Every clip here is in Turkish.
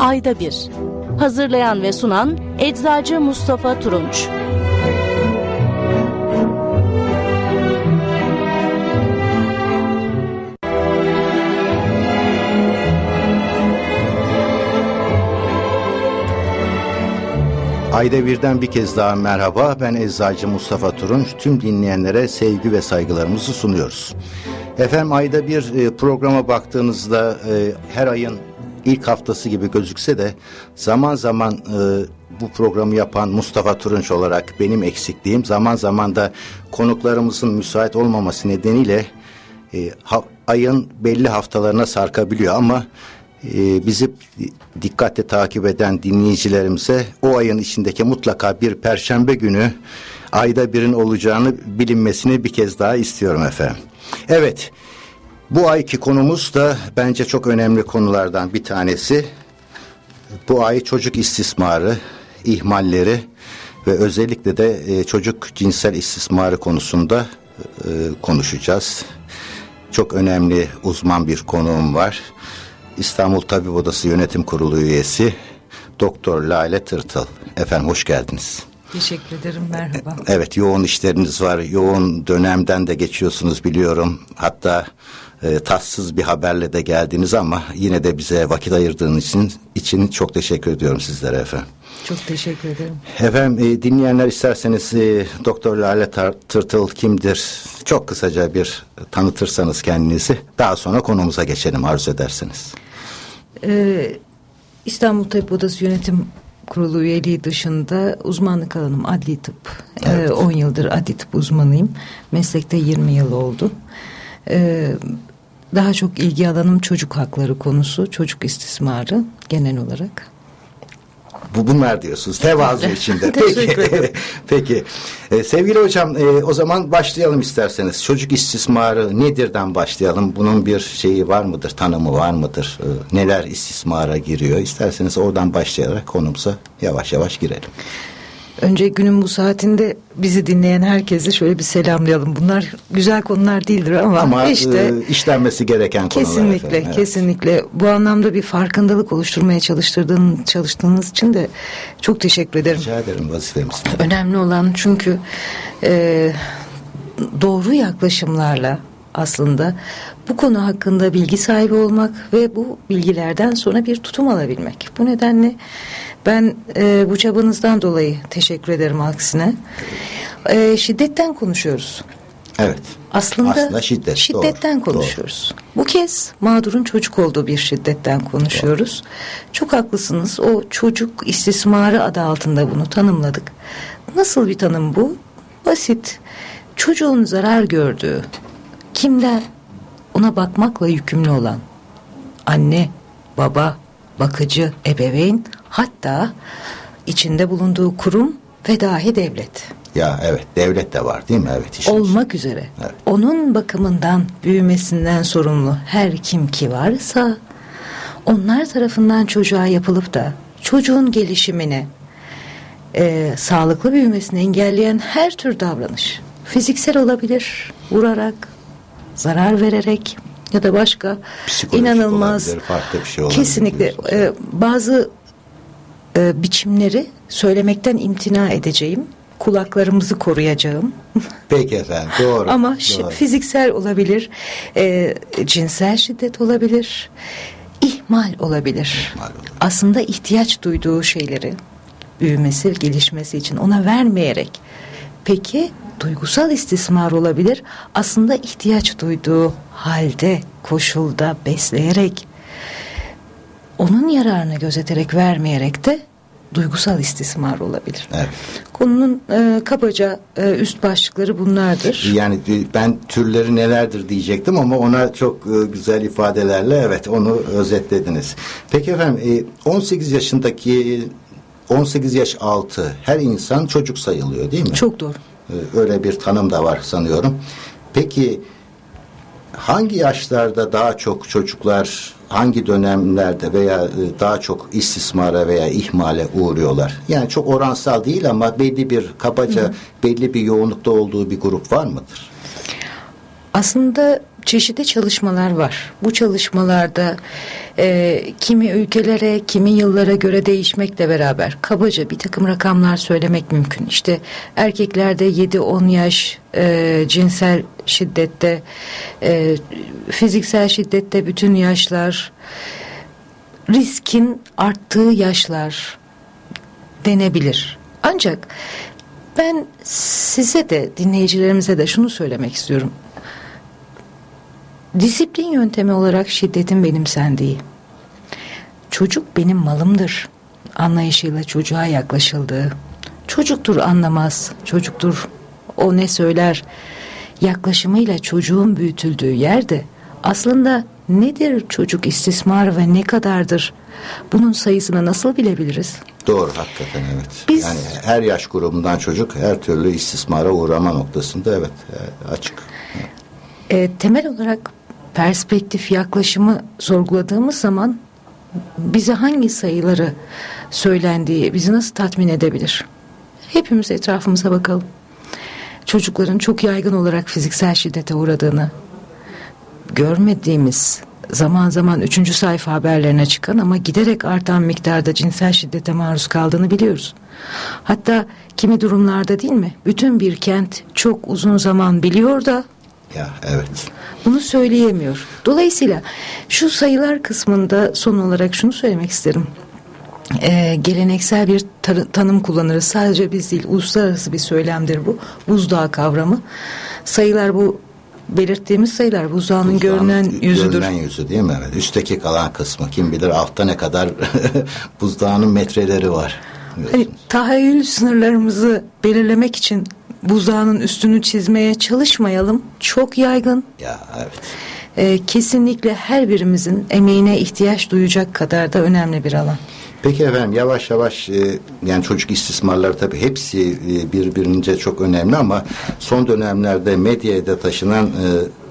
Ayda Bir. Hazırlayan ve sunan Eczacı Mustafa Turunç. Ayda birden bir kez daha merhaba. Ben Eczacı Mustafa Turunç. Tüm dinleyenlere sevgi ve saygılarımızı sunuyoruz. Efendim ayda bir e, programa baktığınızda e, her ayın ilk haftası gibi gözükse de zaman zaman e, bu programı yapan Mustafa Turunç olarak benim eksikliğim zaman zaman da konuklarımızın müsait olmaması nedeniyle e, ha, ayın belli haftalarına sarkabiliyor ama e, bizi dikkatle takip eden dinleyicilerimize o ayın içindeki mutlaka bir perşembe günü ayda birin olacağını bilinmesini bir kez daha istiyorum efendim. Evet bu ayki konumuz da bence çok önemli konulardan bir tanesi. Bu ay çocuk istismarı, ihmalleri ve özellikle de e, çocuk cinsel istismarı konusunda e, konuşacağız. Çok önemli uzman bir konuğum var. İstanbul Tabip Odası Yönetim Kurulu üyesi Doktor Lale Tırtıl. Efendim hoş geldiniz. Teşekkür ederim merhaba. Evet yoğun işleriniz var. Yoğun dönemden de geçiyorsunuz biliyorum. Hatta e, tatsız bir haberle de geldiniz ama yine de bize vakit ayırdığınız için, için çok teşekkür ediyorum sizlere efendim. Çok teşekkür ederim. Efendim e, dinleyenler isterseniz e, Doktor Lale Tırtıl kimdir? Çok kısaca bir tanıtırsanız kendinizi. Daha sonra konumuza geçelim arzu ederseniz. Ee, İstanbul Tabip Odası Yönetim Kurulu üyeliği dışında uzmanlık alanım adli tıp. Evet. Ee, 10 yıldır adli tıp uzmanıyım. Meslekte 20 yıl oldu. Ee, daha çok ilgi alanım çocuk hakları konusu, çocuk istismarı genel olarak. Bu bunlar diyorsunuz. Tevazu içinde. Peki. Peki. Ee, sevgili hocam e, o zaman başlayalım isterseniz. Çocuk istismarı nedirden başlayalım? Bunun bir şeyi var mıdır? Tanımı var mıdır? E, neler istismara giriyor? İsterseniz oradan başlayarak konumuza yavaş yavaş girelim. Önce günün bu saatinde bizi dinleyen herkese şöyle bir selamlayalım. Bunlar güzel konular değildir ama, ama işte e, işlenmesi gereken konular. Kesinlikle, efendim, evet. kesinlikle. Bu anlamda bir farkındalık oluşturmaya çalıştırdığın, çalıştığınız için de çok teşekkür ederim. Rica ederim vazifemiz. Önemli olan çünkü e, doğru yaklaşımlarla aslında bu konu hakkında bilgi sahibi olmak ve bu bilgilerden sonra bir tutum alabilmek. Bu nedenle ben e, bu çabanızdan dolayı teşekkür ederim aksine. E, şiddetten konuşuyoruz. Evet. Aslında, Aslında şiddet, şiddetten doğru, konuşuyoruz. Doğru. Bu kez mağdurun çocuk olduğu bir şiddetten konuşuyoruz. Doğru. Çok haklısınız. O çocuk istismarı adı altında bunu tanımladık. Nasıl bir tanım bu? Basit. Çocuğun zarar gördüğü, kimden ona bakmakla yükümlü olan anne, baba, bakıcı, ebeveyn hatta içinde bulunduğu kurum ve dahi devlet. Ya evet devlet de var değil mi? Evet. Olmak üzere. Evet. Onun bakımından büyümesinden sorumlu her kim ki varsa onlar tarafından çocuğa yapılıp da çocuğun gelişimini e, sağlıklı büyümesini engelleyen her tür davranış fiziksel olabilir vurarak zarar vererek ya da başka Psikolojik inanılmaz olabilir, farklı bir şey olabilir. Kesinlikle e, bazı e, biçimleri söylemekten imtina edeceğim. Kulaklarımızı koruyacağım. Peki efendim doğru. Ama doğru. fiziksel olabilir, e, cinsel şiddet olabilir, ihmal olabilir. ihmal olabilir. Aslında ihtiyaç duyduğu şeyleri büyümesi, gelişmesi için ona vermeyerek. Peki duygusal istismar olabilir. Aslında ihtiyaç duyduğu halde, koşulda besleyerek onun yararını gözeterek vermeyerek de duygusal istismar olabilir. Evet. Konunun e, kabaca e, üst başlıkları bunlardır. Yani e, ben türleri nelerdir diyecektim ama ona çok e, güzel ifadelerle evet onu özetlediniz. Peki efendim e, 18 yaşındaki 18 yaş altı her insan çocuk sayılıyor değil mi? Çok doğru. E, öyle bir tanım da var sanıyorum. Peki hangi yaşlarda daha çok çocuklar hangi dönemlerde veya e, daha çok istismara veya ihmale uğruyorlar? Yani çok oransal değil ama belli bir kabaca Hı. belli bir yoğunlukta olduğu bir grup var mıdır? Aslında çeşitli çalışmalar var. Bu çalışmalarda e, kimi ülkelere, kimi yıllara göre değişmekle beraber kabaca bir takım rakamlar söylemek mümkün. İşte erkeklerde 7-10 yaş e, cinsel şiddette, e, fiziksel şiddette bütün yaşlar, riskin arttığı yaşlar denebilir. Ancak ben size de dinleyicilerimize de şunu söylemek istiyorum. Disiplin yöntemi olarak şiddetin benimsendiği, çocuk benim malımdır anlayışıyla çocuğa yaklaşıldığı, çocuktur anlamaz, çocuktur o ne söyler yaklaşımıyla çocuğun büyütüldüğü yerde aslında nedir çocuk istismar ve ne kadardır? Bunun sayısını nasıl bilebiliriz? Doğru hakikaten evet. Biz, yani her yaş grubundan çocuk her türlü istismara uğrama noktasında evet e, açık. E, temel olarak perspektif yaklaşımı sorguladığımız zaman bize hangi sayıları söylendiği bizi nasıl tatmin edebilir? Hepimiz etrafımıza bakalım. Çocukların çok yaygın olarak fiziksel şiddete uğradığını görmediğimiz zaman zaman üçüncü sayfa haberlerine çıkan ama giderek artan miktarda cinsel şiddete maruz kaldığını biliyoruz. Hatta kimi durumlarda değil mi? Bütün bir kent çok uzun zaman biliyor da ya evet. Bunu söyleyemiyor. Dolayısıyla şu sayılar kısmında son olarak şunu söylemek isterim. Ee, geleneksel bir tanım kullanırız. Sadece biz değil, uluslararası bir söylemdir bu. Buzdağı kavramı. Sayılar bu belirttiğimiz sayılar buzdağının, buzdağının görünen yüzüdür. Görünen yüzü değil mi? Evet. Üstteki kalan kısmı kim bilir altta ne kadar buzdağının metreleri var. Hani tahayyül sınırlarımızı belirlemek için buzdağının üstünü çizmeye çalışmayalım. Çok yaygın. Ya evet. Ee, kesinlikle her birimizin emeğine ihtiyaç duyacak kadar da önemli bir alan. Peki efendim yavaş yavaş e, yani çocuk istismarları tabii hepsi e, birbirince çok önemli ama son dönemlerde medyaya taşınan e,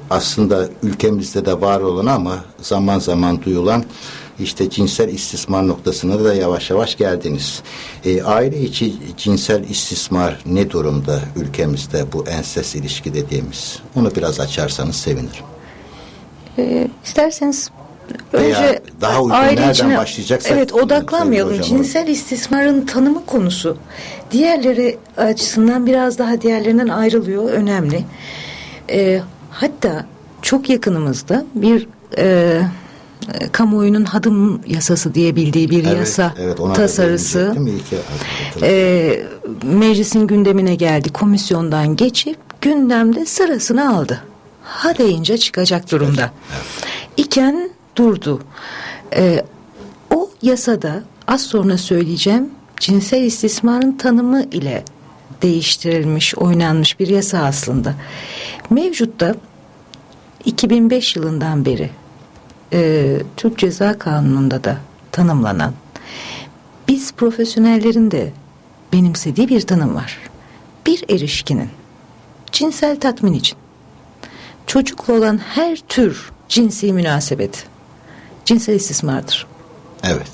aslında ülkemizde de var olan ama zaman zaman duyulan işte cinsel istismar noktasına da yavaş yavaş geldiniz. E, aile içi cinsel istismar ne durumda ülkemizde bu ensest ilişki dediğimiz? Onu biraz açarsanız sevinirim. E, isterseniz Veya önce daha uygun aile nereden içine, başlayacaksak evet odaklanmayalım. Cinsel istismarın tanımı konusu diğerleri açısından biraz daha diğerlerinden ayrılıyor. Önemli. E, hatta çok yakınımızda bir e, kamuoyunun hadım yasası diye bildiği bir evet, yasa evet, tasarısı. e, meclisin gündemine geldi. Komisyondan geçip gündemde sırasını aldı. Ha deyince çıkacak durumda. evet. iken durdu. E, o yasada az sonra söyleyeceğim cinsel istismarın tanımı ile değiştirilmiş oynanmış bir yasa aslında. Mevcutta 2005 yılından beri e, Türk Ceza Kanunu'nda da tanımlanan biz profesyonellerin de benimsediği bir tanım var. Bir erişkinin cinsel tatmin için çocukla olan her tür cinsi münasebet cinsel istismardır. Evet.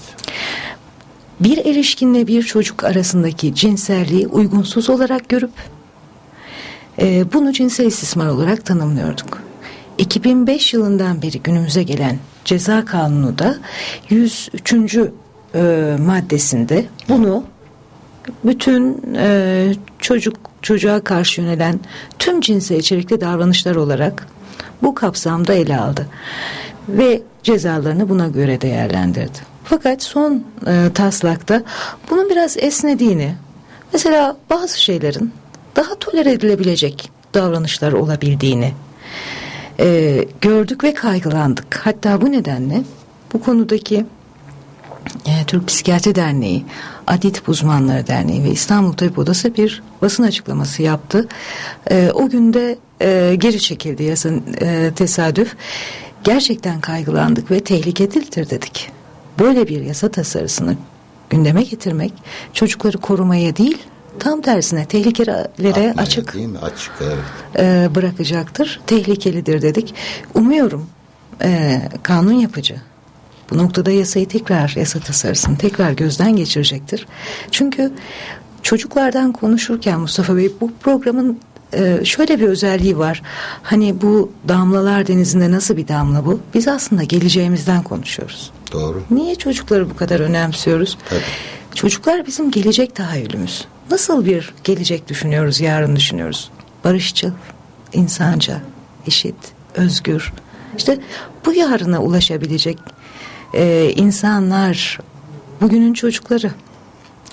Bir erişkinle bir çocuk arasındaki cinselliği uygunsuz olarak görüp e, bunu cinsel istismar olarak tanımlıyorduk. 2005 yılından beri günümüze gelen ceza kanunu da 103. E, maddesinde bunu bütün e, çocuk çocuğa karşı yönelen tüm cinsel içerikli davranışlar olarak bu kapsamda ele aldı ve cezalarını buna göre değerlendirdi. Fakat son e, taslakta bunun biraz esnediğini, mesela bazı şeylerin daha tolere edilebilecek davranışlar olabildiğini e, gördük ve kaygılandık. Hatta bu nedenle bu konudaki e, Türk Psikiyatri Derneği, Adit Uzmanları Derneği ve İstanbul Tabip Odası bir basın açıklaması yaptı. E, o günde e, geri çekildi yasın e, tesadüf. Gerçekten kaygılandık ve tehlikelidir dedik. Böyle bir yasa tasarısını gündeme getirmek çocukları korumaya değil tam tersine tehlikelere Atmaya, açık değil mi? açık evet. e, bırakacaktır. Tehlikelidir dedik. Umuyorum e, kanun yapıcı bu noktada yasayı tekrar yasa tasarısını tekrar gözden geçirecektir. Çünkü çocuklardan konuşurken Mustafa Bey bu programın e, şöyle bir özelliği var. Hani bu damlalar denizinde nasıl bir damla bu? Biz aslında geleceğimizden konuşuyoruz. Doğru. Niye çocukları bu kadar önemsiyoruz? Tabii. Çocuklar bizim gelecek tahayyülümüz. Nasıl bir gelecek düşünüyoruz, yarın düşünüyoruz? Barışçıl, insanca, eşit, özgür. İşte bu yarına ulaşabilecek e, insanlar bugünün çocukları.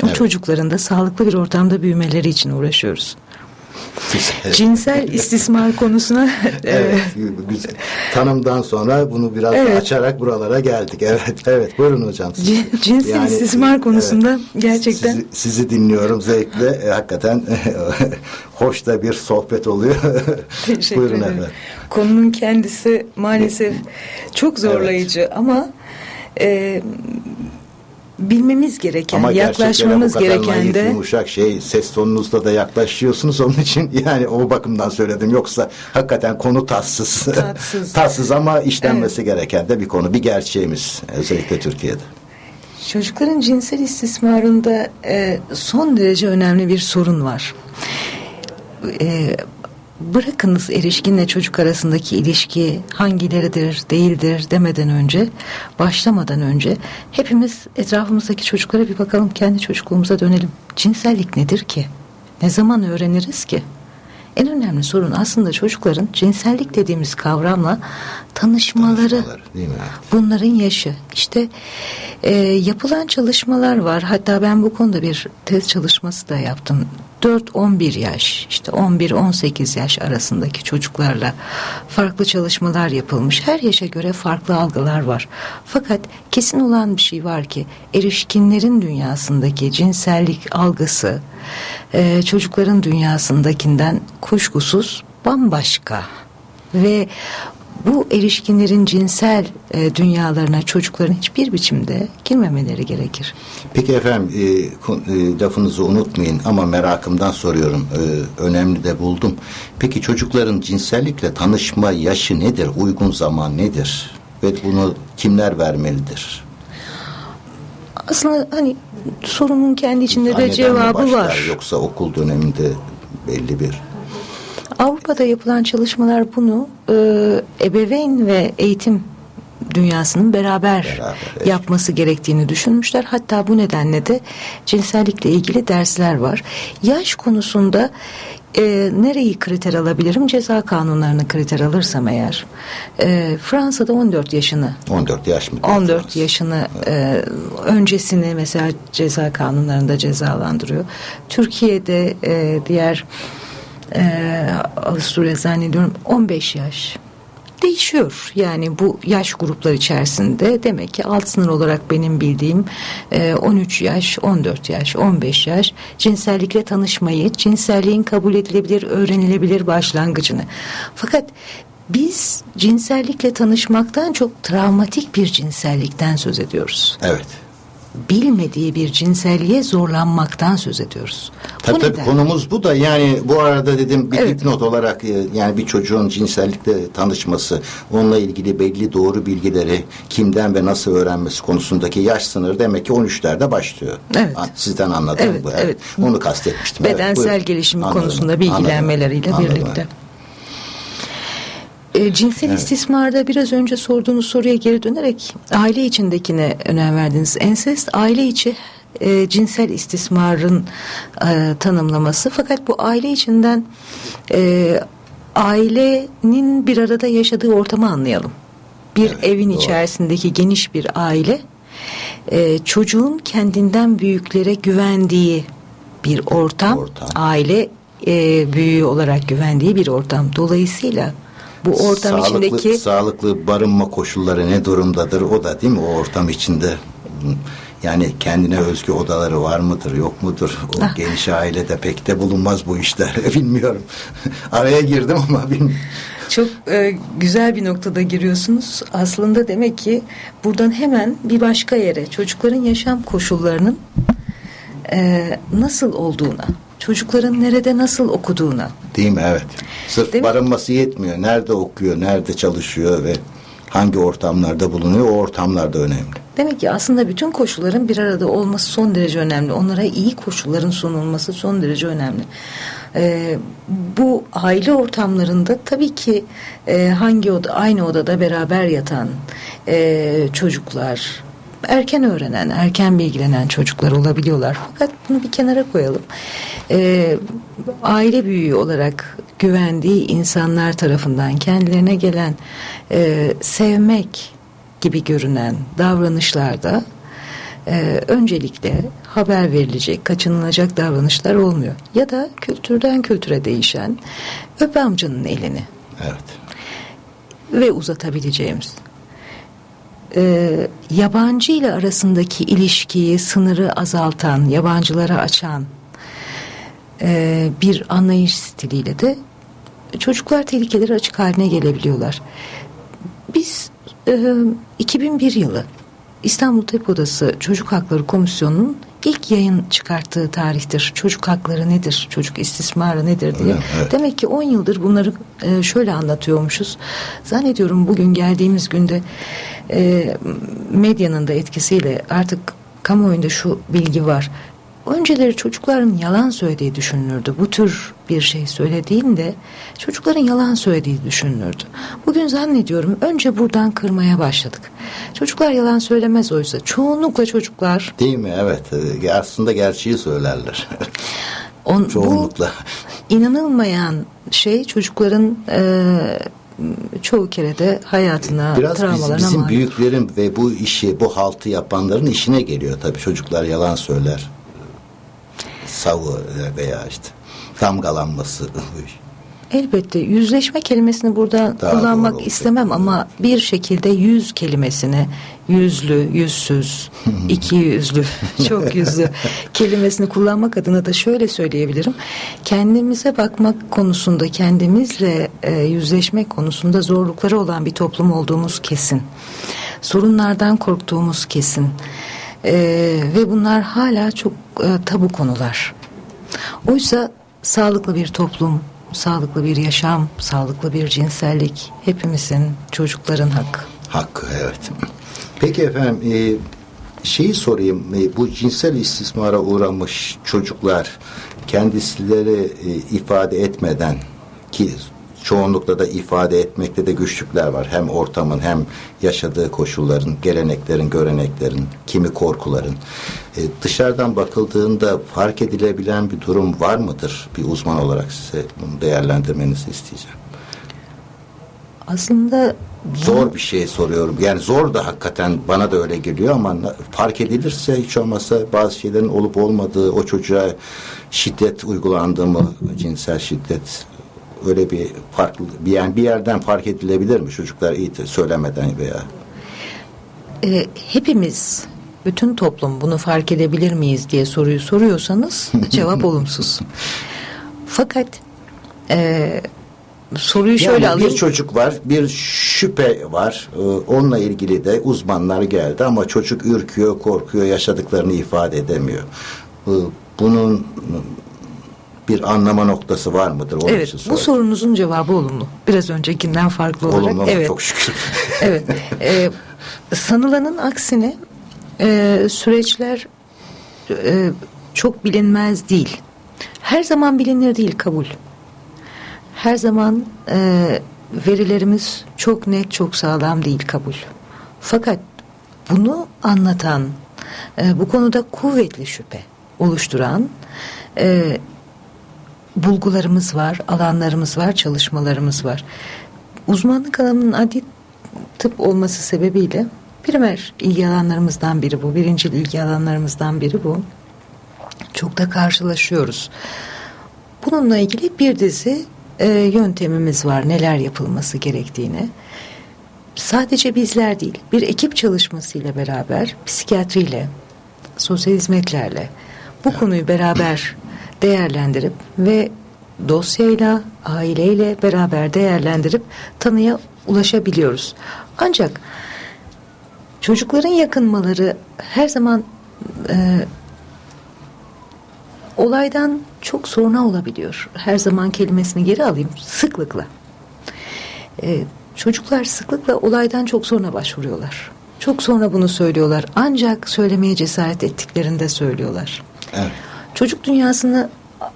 O Evet. çocukların da sağlıklı bir ortamda büyümeleri için uğraşıyoruz. Cinsel istismar konusuna Evet, güzel. Tanımdan sonra bunu biraz Evet. açarak buralara geldik. Evet, evet. Buyurun hocam. Cin- cinsel istismar konusunda gerçekten- Sizi, sizi dinliyorum zevkle. E, hakikaten hoş da bir sohbet oluyor. Teşekkür Buyurun ederim. efendim. Konunun kendisi maalesef çok zorlayıcı ama e, bilmemiz gereken, Ama yaklaşmamız gereken de yumuşak şey ses tonunuzda da yaklaşıyorsunuz onun için. Yani o bakımdan söyledim. Yoksa hakikaten konu tatsız. Tatsız. tatsız ama işlenmesi gereken de bir konu bir gerçeğimiz özellikle Türkiye'de. Çocukların cinsel istismarında e, son derece önemli bir sorun var. E, bırakınız erişkinle çocuk arasındaki ilişki hangileridir, değildir demeden önce, başlamadan önce hepimiz etrafımızdaki çocuklara bir bakalım, kendi çocukluğumuza dönelim. Cinsellik nedir ki? Ne zaman öğreniriz ki? En önemli sorun aslında çocukların cinsellik dediğimiz kavramla tanışmaları. Tanışmaları, değil mi? Bunların yaşı. İşte e, yapılan çalışmalar var. Hatta ben bu konuda bir tez çalışması da yaptım. 4-11 yaş, işte 11-18 yaş arasındaki çocuklarla farklı çalışmalar yapılmış. Her yaşa göre farklı algılar var. Fakat kesin olan bir şey var ki erişkinlerin dünyasındaki cinsellik algısı e, çocukların dünyasındakinden kuşkusuz bambaşka. Ve bu erişkinlerin cinsel e, dünyalarına çocukların hiçbir biçimde girmemeleri gerekir. Peki efendim e, e, lafınızı unutmayın ama merakımdan soruyorum E, önemli de buldum. Peki çocukların cinsellikle tanışma yaşı nedir? Uygun zaman nedir? Ve bunu kimler vermelidir? Aslında hani sorunun kendi içinde de Anneden mi cevabı başlar, var. Yoksa okul döneminde belli bir Avrupa'da yapılan çalışmalar bunu e, ebeveyn ve eğitim dünyasının beraber, Beraber, yapması gerektiğini düşünmüşler. Hatta bu nedenle de cinsellikle ilgili dersler var. Yaş konusunda e, nereyi kriter alabilirim? Ceza kanunlarını kriter alırsam eğer. E, Fransa'da 14 yaşını 14 yaş mı? 14 yaşını e, öncesini mesela ceza kanunlarında cezalandırıyor. Türkiye'de e, diğer e, Avusturya zannediyorum 15 yaş değişiyor. Yani bu yaş gruplar içerisinde demek ki alt sınır olarak benim bildiğim e, 13 yaş, 14 yaş, 15 yaş cinsellikle tanışmayı, cinselliğin kabul edilebilir, öğrenilebilir başlangıcını. Fakat biz cinsellikle tanışmaktan çok travmatik bir cinsellikten söz ediyoruz. Evet. Bilmediği bir cinselliğe zorlanmaktan söz ediyoruz. Tabii Bu tabii neden? konumuz bu da yani bu arada dedim bir Evet. dipnot olarak e, yani bir çocuğun cinsellikle tanışması onunla ilgili belli doğru bilgileri kimden ve nasıl öğrenmesi konusundaki yaş sınırı demek ki 13'lerde başlıyor. Evet. Sizden anladım Evet, bu. evet. Onu kastetmiştim. Evet, bedensel buyurun. gelişimi Anladım, konusunda bilgilenmeleriyle anladım, anladım. E, cinsel istismarda biraz önce sorduğunuz soruya geri dönerek aile içindekine önem verdiniz. Ensest aile içi e, cinsel istismarın e, tanımlaması. Fakat bu aile içinden e, ailenin bir arada yaşadığı ortamı anlayalım. Bir Evet, evin doğru. içerisindeki geniş bir aile e, çocuğun kendinden büyüklere güvendiği bir ortam, Ortam. aile e, büyüğü olarak güvendiği bir ortam. Dolayısıyla bu ortam sağlıklı, içindeki sağlıklı barınma koşulları ne durumdadır o da değil mi o ortam içinde yani kendine özgü odaları var mıdır yok mudur o Ah. geniş ailede pek de bulunmaz bu işler bilmiyorum araya girdim ama bilmiyorum. çok e, güzel bir noktada giriyorsunuz. Aslında demek ki buradan hemen bir başka yere çocukların yaşam koşullarının e, nasıl olduğuna, çocukların nerede nasıl okuduğuna, değil mi evet sırf Değil mi? barınması yetmiyor nerede okuyor nerede çalışıyor ve hangi ortamlarda bulunuyor o ortamlar da önemli Demek ki aslında bütün koşulların bir arada olması son derece önemli. Onlara iyi koşulların sunulması son derece önemli. E, bu aile ortamlarında tabii ki e, hangi oda aynı odada beraber yatan e, çocuklar erken öğrenen, erken bilgilenen çocuklar olabiliyorlar. Fakat bunu bir kenara koyalım. E, aile büyüğü olarak güvendiği insanlar tarafından kendilerine gelen e, sevmek gibi görünen davranışlarda e, öncelikle haber verilecek, kaçınılacak davranışlar olmuyor. Ya da kültürden kültüre değişen öp amcanın elini. Evet. Ve uzatabileceğimiz. E, yabancı ile arasındaki ilişkiyi, sınırı azaltan, yabancılara açan e, bir anlayış stiliyle de çocuklar tehlikeleri açık haline gelebiliyorlar. Biz e, 2001 yılı İstanbul Tek Odası Çocuk Hakları Komisyonu'nun ilk yayın çıkarttığı tarihtir. Çocuk hakları nedir? Çocuk istismarı nedir diye. Evet, evet. Demek ki 10 yıldır bunları e, şöyle anlatıyormuşuz. Zannediyorum bugün geldiğimiz günde e, medyanın da etkisiyle artık kamuoyunda şu bilgi var. Önceleri çocukların yalan söylediği düşünülürdü. Bu tür bir şey söylediğinde çocukların yalan söylediği düşünülürdü. Bugün zannediyorum önce buradan kırmaya başladık. Çocuklar yalan söylemez oysa. Çoğunlukla çocuklar... Değil mi? Evet. Ee, aslında gerçeği söylerler. On, Çoğunlukla. Bu inanılmayan şey çocukların... E, çoğu kere de hayatına, Biraz travmalarına biz, bizim mağlup. büyüklerin ve bu işi, bu haltı yapanların işine geliyor tabii. Çocuklar yalan söyler savu veya işte damgalanması. Elbette yüzleşme kelimesini burada Daha kullanmak istemem ama bir şekilde yüz kelimesini yüzlü, yüzsüz, iki yüzlü, çok yüzlü kelimesini kullanmak adına da şöyle söyleyebilirim. Kendimize bakmak konusunda, kendimizle e, yüzleşmek konusunda zorlukları olan bir toplum olduğumuz kesin. Sorunlardan korktuğumuz kesin. E, ve bunlar hala çok e, tabu konular. Oysa sağlıklı bir toplum, sağlıklı bir yaşam, sağlıklı bir cinsellik hepimizin, çocukların hakkı. Hakkı evet. Peki efendim e, şeyi sorayım e, bu cinsel istismara uğramış çocuklar kendisileri e, ifade etmeden ki çoğunlukla da ifade etmekte de güçlükler var. Hem ortamın hem yaşadığı koşulların, geleneklerin, göreneklerin, kimi korkuların. E, dışarıdan bakıldığında fark edilebilen bir durum var mıdır? Bir uzman olarak size bunu değerlendirmenizi isteyeceğim. Aslında zor bir şey soruyorum. Yani zor da hakikaten bana da öyle geliyor ama fark edilirse hiç olmazsa bazı şeylerin olup olmadığı, o çocuğa şiddet uygulandığı mı, cinsel şiddet öyle bir farklı bir yani bir yerden fark edilebilir mi çocuklar iyi söylemeden veya e, hepimiz bütün toplum bunu fark edebilir miyiz diye soruyu soruyorsanız cevap olumsuz. Fakat e, soruyu şöyle yani alayım. Bir çocuk var, bir şüphe var. E, onunla ilgili de uzmanlar geldi ama çocuk ürküyor, korkuyor, yaşadıklarını ifade edemiyor. E, bunun bir anlama noktası var mıdır? Onun evet, bu sorunuzun cevabı olumlu. Biraz öncekinden farklı olarak. Olumlu evet. çok şükür. evet. E, sanılanın aksine e, süreçler e, çok bilinmez değil. Her zaman bilinir değil kabul. Her zaman e, verilerimiz çok net, çok sağlam değil kabul. Fakat bunu anlatan, e, bu konuda kuvvetli şüphe oluşturan e, bulgularımız var, alanlarımız var, çalışmalarımız var. Uzmanlık alanının adli tıp olması sebebiyle primer ilgi alanlarımızdan biri bu. Birinci ilgi alanlarımızdan biri bu. Çok da karşılaşıyoruz. Bununla ilgili bir dizi e, yöntemimiz var. Neler yapılması gerektiğini. Sadece bizler değil, bir ekip çalışmasıyla beraber psikiyatriyle, sosyal hizmetlerle bu konuyu beraber değerlendirip ve dosyayla, aileyle beraber değerlendirip tanıya ulaşabiliyoruz. Ancak çocukların yakınmaları her zaman e, olaydan çok sonra olabiliyor. Her zaman kelimesini geri alayım. Sıklıkla. E, çocuklar sıklıkla olaydan çok sonra başvuruyorlar. Çok sonra bunu söylüyorlar. Ancak söylemeye cesaret ettiklerinde söylüyorlar. Evet. Çocuk dünyasını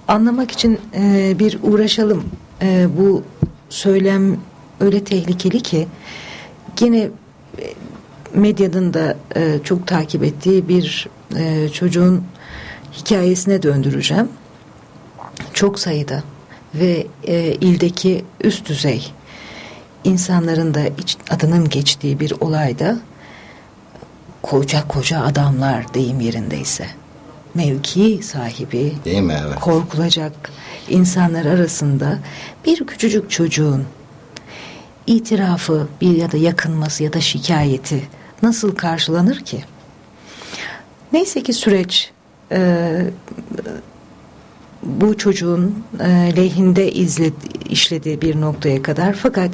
anlamak için e, bir uğraşalım. E, bu söylem öyle tehlikeli ki yine e, medyanın da e, çok takip ettiği bir e, çocuğun hikayesine döndüreceğim. Çok sayıda ve e, ildeki üst düzey insanların da iç, adının geçtiği bir olayda koca koca adamlar deyim yerindeyse mevki sahibi Değil mi? Evet. korkulacak insanlar arasında bir küçücük çocuğun itirafı bir ya da yakınması ya da şikayeti nasıl karşılanır ki? Neyse ki süreç e, bu çocuğun e, lehinde izledi, işlediği bir noktaya kadar fakat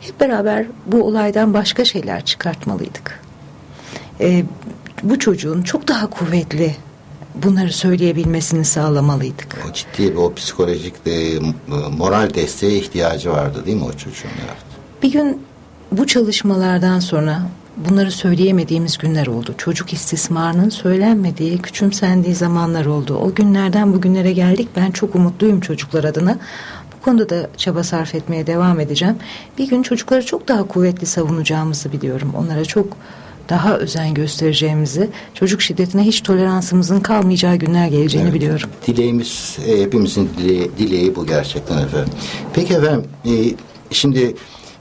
hep beraber bu olaydan başka şeyler çıkartmalıydık. E, bu çocuğun çok daha kuvvetli bunları söyleyebilmesini sağlamalıydık. O ciddi o psikolojik de, moral desteğe ihtiyacı vardı değil mi o çocuğun? Evet. Bir gün bu çalışmalardan sonra bunları söyleyemediğimiz günler oldu. Çocuk istismarının söylenmediği, küçümsendiği zamanlar oldu. O günlerden bugünlere geldik. Ben çok umutluyum çocuklar adına. Bu konuda da çaba sarf etmeye devam edeceğim. Bir gün çocukları çok daha kuvvetli savunacağımızı biliyorum. Onlara çok daha özen göstereceğimizi, çocuk şiddetine hiç toleransımızın kalmayacağı günler geleceğini Evet. biliyorum. Dileğimiz, e, hepimizin dileği, dileği bu gerçekten efendim. Peki efendim, e, şimdi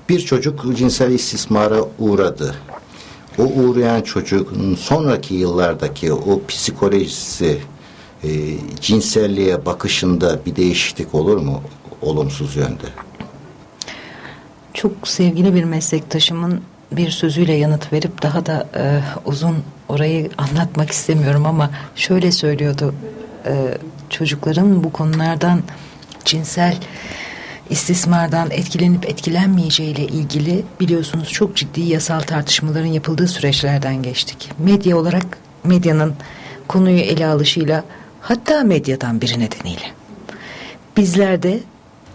bir çocuk cinsel istismara uğradı. O uğrayan çocuğun sonraki yıllardaki o psikolojisi, e, cinselliğe bakışında bir değişiklik olur mu? Olumsuz yönde. Çok sevgili bir meslektaşımın bir sözüyle yanıt verip daha da e, uzun orayı anlatmak istemiyorum ama şöyle söylüyordu e, çocukların bu konulardan cinsel istismardan etkilenip etkilenmeyeceğiyle ilgili biliyorsunuz çok ciddi yasal tartışmaların yapıldığı süreçlerden geçtik. Medya olarak medyanın konuyu ele alışıyla hatta medyadan biri nedeniyle. Bizler de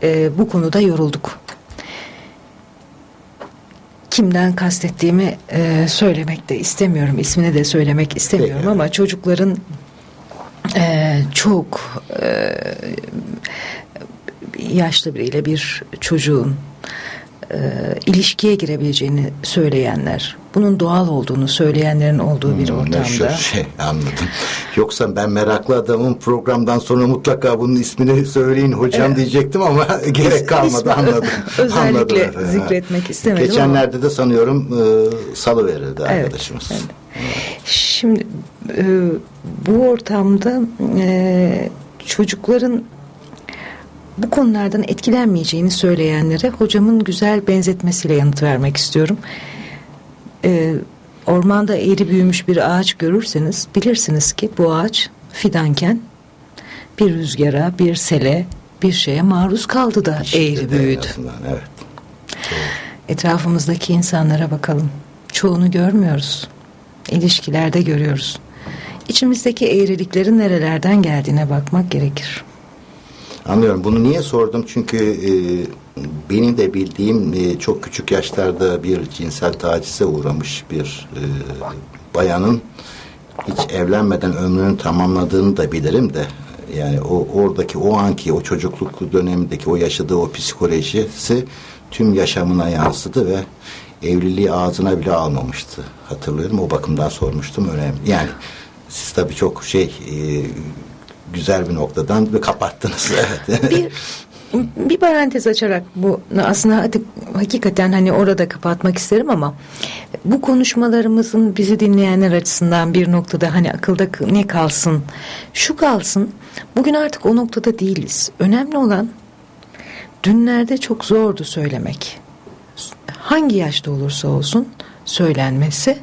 e, bu konuda yorulduk kimden kastettiğimi e, söylemek de istemiyorum. ismini de söylemek istemiyorum Peki. ama çocukların e, çok e, yaşlı biriyle bir çocuğun e, ilişkiye girebileceğini söyleyenler, bunun doğal olduğunu söyleyenlerin olduğu bir Hmm, ortamda. meşhur Şey, anladım. Yoksa ben meraklı adamın programdan sonra mutlaka bunun ismini söyleyin hocam Evet. diyecektim ama gerek kalmadı ismi anladım. özellikle Anladım zikretmek istemedim Geçenlerde de sanıyorum e, salı verildi Evet, arkadaşımız. evet. Şimdi e, bu ortamda e, çocukların bu konulardan etkilenmeyeceğini söyleyenlere hocamın güzel benzetmesiyle yanıt vermek istiyorum. E, ormanda eğri büyümüş bir ağaç görürseniz bilirsiniz ki bu ağaç fidanken bir rüzgara, bir sele, bir şeye maruz kaldı da eğri Şiddete en büyüdü. Evet. Etrafımızdaki insanlara bakalım. Çoğunu görmüyoruz. İlişkilerde görüyoruz. İçimizdeki eğriliklerin nerelerden geldiğine bakmak gerekir. Anlıyorum. Bunu niye sordum? Çünkü e, benim de bildiğim e, çok küçük yaşlarda bir cinsel tacize uğramış bir e, bayanın hiç evlenmeden ömrünü tamamladığını da bilirim de yani o oradaki o anki o çocukluk dönemindeki o yaşadığı o psikolojisi tüm yaşamına yansıdı ve evliliği ağzına bile almamıştı. Hatırlıyorum o bakımdan sormuştum önemli. Yani siz tabii çok şey e, güzel bir noktadan ve kapattınız. Evet. Bir bir parantez açarak bu aslında hadi, hakikaten hani orada kapatmak isterim ama bu konuşmalarımızın bizi dinleyenler açısından bir noktada hani akılda ne kalsın şu kalsın bugün artık o noktada değiliz önemli olan dünlerde çok zordu söylemek hangi yaşta olursa olsun söylenmesi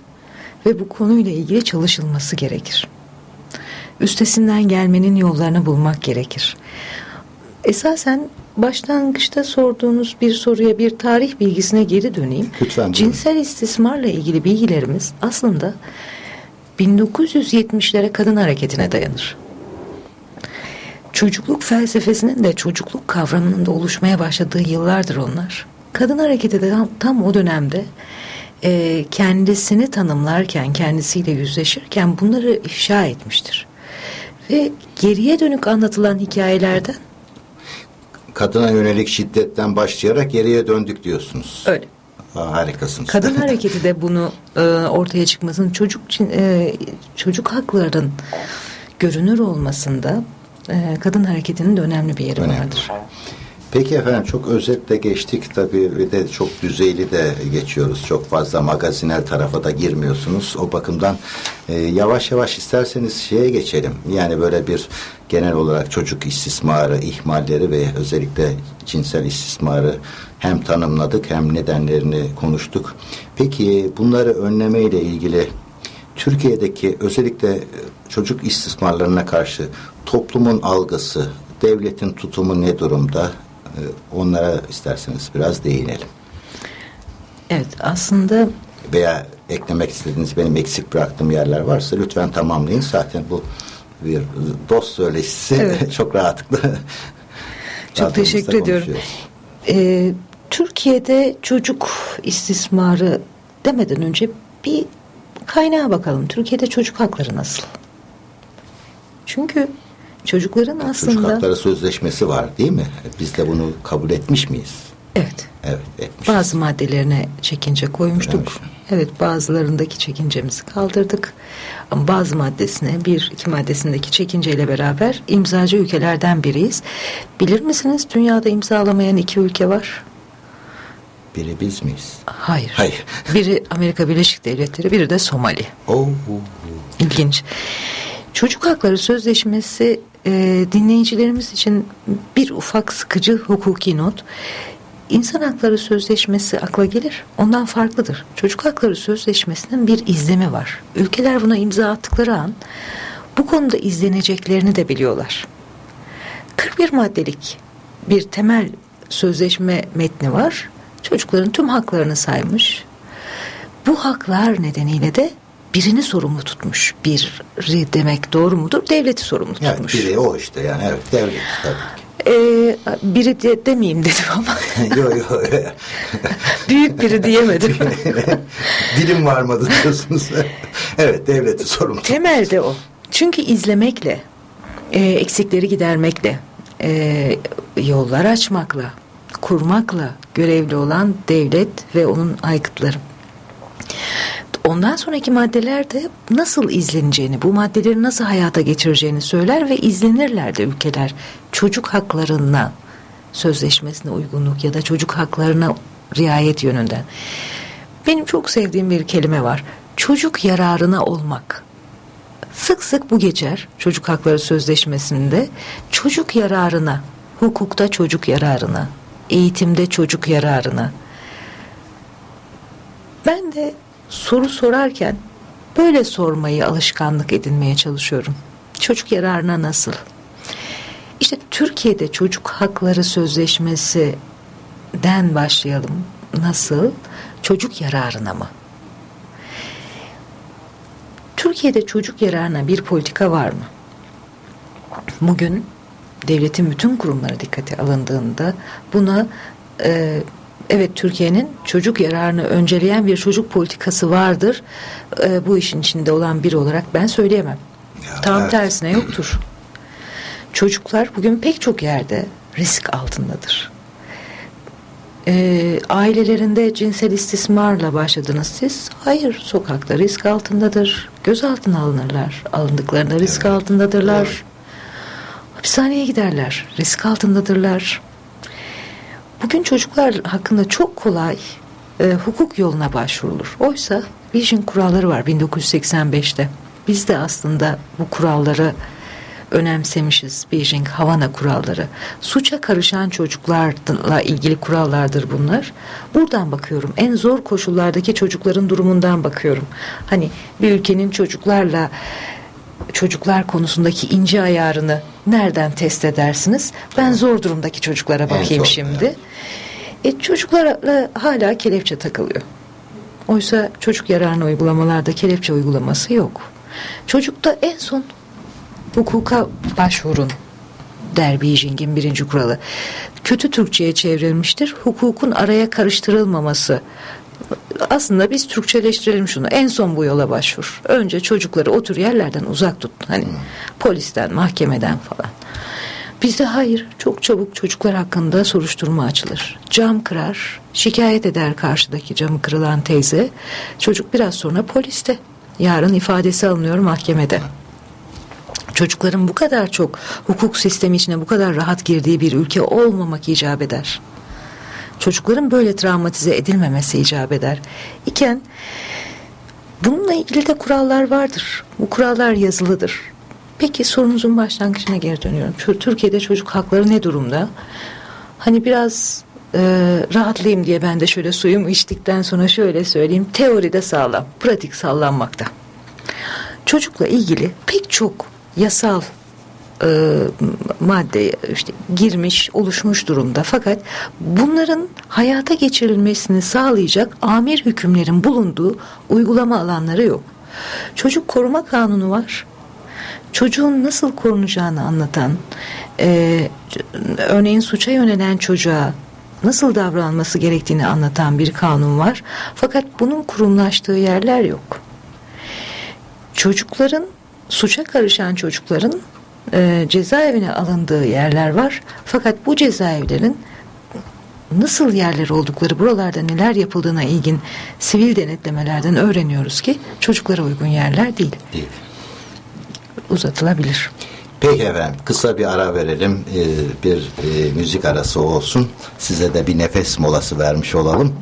ve bu konuyla ilgili çalışılması gerekir üstesinden gelmenin yollarını bulmak gerekir Esasen başlangıçta sorduğunuz bir soruya bir tarih bilgisine geri döneyim. Lütfen buyurun. Cinsel istismarla ilgili bilgilerimiz aslında 1970'lere kadın hareketine dayanır. Çocukluk felsefesinin de çocukluk kavramının da oluşmaya başladığı yıllardır onlar. Kadın hareketi de tam, tam o dönemde e, kendisini tanımlarken, kendisiyle yüzleşirken bunları ifşa etmiştir. Ve geriye dönük anlatılan hikayelerden kadına yönelik şiddetten başlayarak geriye döndük diyorsunuz. Öyle. Aa, harikasınız. Kadın hareketi de bunu e, ortaya çıkmasının çocuk e, çocuk hakların görünür olmasında e, kadın hareketinin de önemli bir yeri önemli. vardır. Peki efendim çok özetle geçtik tabii ve de çok düzeyli de geçiyoruz. Çok fazla magazinel tarafa da girmiyorsunuz. O bakımdan e, yavaş yavaş isterseniz şeye geçelim. Yani böyle bir genel olarak çocuk istismarı, ihmalleri ve özellikle cinsel istismarı hem tanımladık hem nedenlerini konuştuk. Peki bunları önleme ile ilgili Türkiye'deki özellikle çocuk istismarlarına karşı toplumun algısı, devletin tutumu ne durumda? Ee, onlara isterseniz biraz değinelim. Evet aslında veya eklemek istediğiniz benim eksik bıraktığım yerler varsa lütfen tamamlayın. Zaten bu bir dost söyleşisi evet. çok rahatlıkla çok teşekkür ediyorum. Ee, Türkiye'de çocuk istismarı demeden önce bir kaynağa bakalım. Türkiye'de çocuk hakları nasıl? Çünkü çocukların aslında... Çocuk hakları sözleşmesi var değil mi? Biz de bunu kabul etmiş miyiz? Evet. Evet etmiş. Bazı maddelerine çekince koymuştuk. Evet. evet bazılarındaki çekincemizi kaldırdık. Ama bazı maddesine bir iki maddesindeki çekinceyle beraber imzacı ülkelerden biriyiz. Bilir misiniz dünyada imzalamayan iki ülke var. Biri biz miyiz? Hayır. Hayır. Biri Amerika Birleşik Devletleri, biri de Somali. Oh. İlginç. Çocuk Hakları Sözleşmesi e, dinleyicilerimiz için bir ufak sıkıcı hukuki not. İnsan Hakları Sözleşmesi akla gelir. Ondan farklıdır. Çocuk Hakları Sözleşmesi'nin bir izlemi var. Ülkeler buna imza attıkları an bu konuda izleneceklerini de biliyorlar. 41 maddelik bir temel sözleşme metni var. Çocukların tüm haklarını saymış. Bu haklar nedeniyle de birini sorumlu tutmuş. Biri demek doğru mudur? Devleti sorumlu tutmuş. Evet biri o işte yani evet devlet tabii ki. Ee, biri de demeyeyim dedim ama. yok yok. Büyük biri diyemedim. Dilim varmadı diyorsunuz. evet devleti sorumlu. Temelde o. Çünkü izlemekle, e, eksikleri gidermekle, e, yollar açmakla, kurmakla görevli olan devlet ve onun aygıtları. Ondan sonraki maddelerde nasıl izleneceğini, bu maddeleri nasıl hayata geçireceğini söyler ve izlenirler de ülkeler. Çocuk haklarına sözleşmesine uygunluk ya da çocuk haklarına riayet yönünden. Benim çok sevdiğim bir kelime var. Çocuk yararına olmak. Sık sık bu geçer çocuk hakları sözleşmesinde. Çocuk yararına, hukukta çocuk yararına, eğitimde çocuk yararına. Ben de soru sorarken böyle sormayı alışkanlık edinmeye çalışıyorum. Çocuk yararına nasıl? İşte Türkiye'de çocuk hakları sözleşmesinden başlayalım. Nasıl? Çocuk yararına mı? Türkiye'de çocuk yararına bir politika var mı? Bugün devletin bütün kurumları dikkate alındığında buna e, evet Türkiye'nin çocuk yararını önceleyen bir çocuk politikası vardır. E, bu işin içinde olan biri olarak ben söyleyemem. Ya, Tam evet. tersine yoktur. Çocuklar bugün pek çok yerde risk altındadır. E, ailelerinde cinsel istismarla başladınız siz. Hayır, sokakta risk altındadır. Gözaltına alınırlar. Alındıklarında risk evet. altındadırlar. Evet. Hapishaneye giderler. Risk altındadırlar. Bugün çocuklar hakkında çok kolay e, hukuk yoluna başvurulur. Oysa Vision kuralları var 1985'te. Biz de aslında bu kuralları önemsemişiz. Beijing Havana kuralları. Suça karışan çocuklarla ilgili kurallardır bunlar. Buradan bakıyorum. En zor koşullardaki çocukların durumundan bakıyorum. Hani bir ülkenin çocuklarla çocuklar konusundaki ince ayarını nereden test edersiniz? Ben zor durumdaki çocuklara bakayım zor, şimdi. Evet. E, çocuklara hala kelepçe takılıyor. Oysa çocuk yararına uygulamalarda kelepçe uygulaması yok. Çocukta en son hukuka başvurun der Beijing'in birinci kuralı. Kötü Türkçe'ye çevrilmiştir. Hukukun araya karıştırılmaması aslında biz Türkçeleştirelim şunu. En son bu yola başvur. Önce çocukları otur yerlerden uzak tut. Hani polisten, mahkemeden falan. Bizde hayır. Çok çabuk çocuklar hakkında soruşturma açılır. Cam kırar, şikayet eder karşıdaki camı kırılan teyze. Çocuk biraz sonra poliste. Yarın ifadesi alınıyor mahkemede. Çocukların bu kadar çok hukuk sistemi içine bu kadar rahat girdiği bir ülke olmamak icap eder. Çocukların böyle travmatize edilmemesi icap eder. İken bununla ilgili de kurallar vardır. Bu kurallar yazılıdır. Peki sorunuzun başlangıcına geri dönüyorum. Türkiye'de çocuk hakları ne durumda? Hani biraz e, rahatlayayım diye ben de şöyle suyumu içtikten sonra şöyle söyleyeyim. Teoride sağlam, pratik sallanmakta. Çocukla ilgili pek çok yasal e, madde işte girmiş, oluşmuş durumda. Fakat bunların hayata geçirilmesini sağlayacak amir hükümlerin bulunduğu uygulama alanları yok. Çocuk koruma kanunu var. Çocuğun nasıl korunacağını anlatan, e, örneğin suça yönelen çocuğa nasıl davranması gerektiğini anlatan bir kanun var. Fakat bunun kurumlaştığı yerler yok. Çocukların suça karışan çocukların e, cezaevine alındığı yerler var. Fakat bu cezaevlerin nasıl yerler oldukları, buralarda neler yapıldığına ilgin sivil denetlemelerden öğreniyoruz ki çocuklara uygun yerler değil. Değil. Uzatılabilir. Peki efendim kısa bir ara verelim ee, bir e, müzik arası olsun size de bir nefes molası vermiş olalım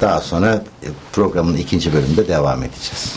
daha sonra e, programın ikinci bölümünde devam edeceğiz.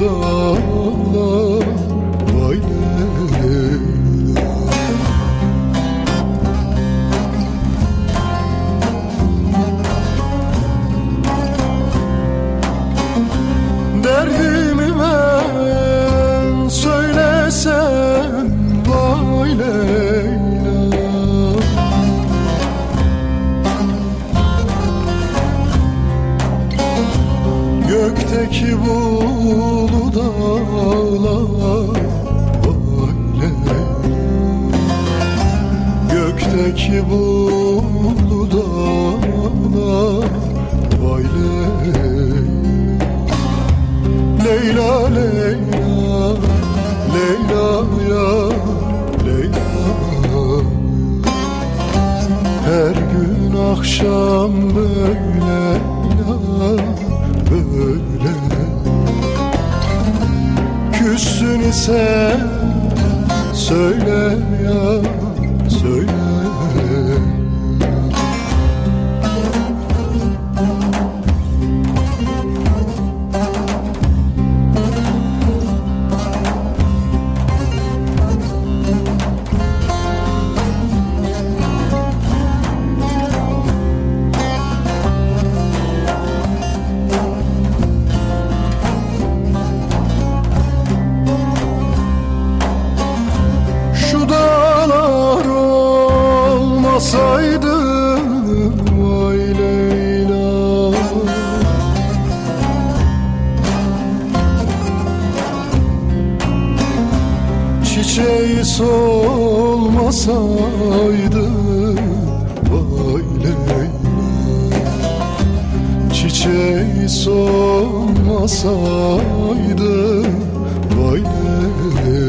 tudo. Allah'ın emri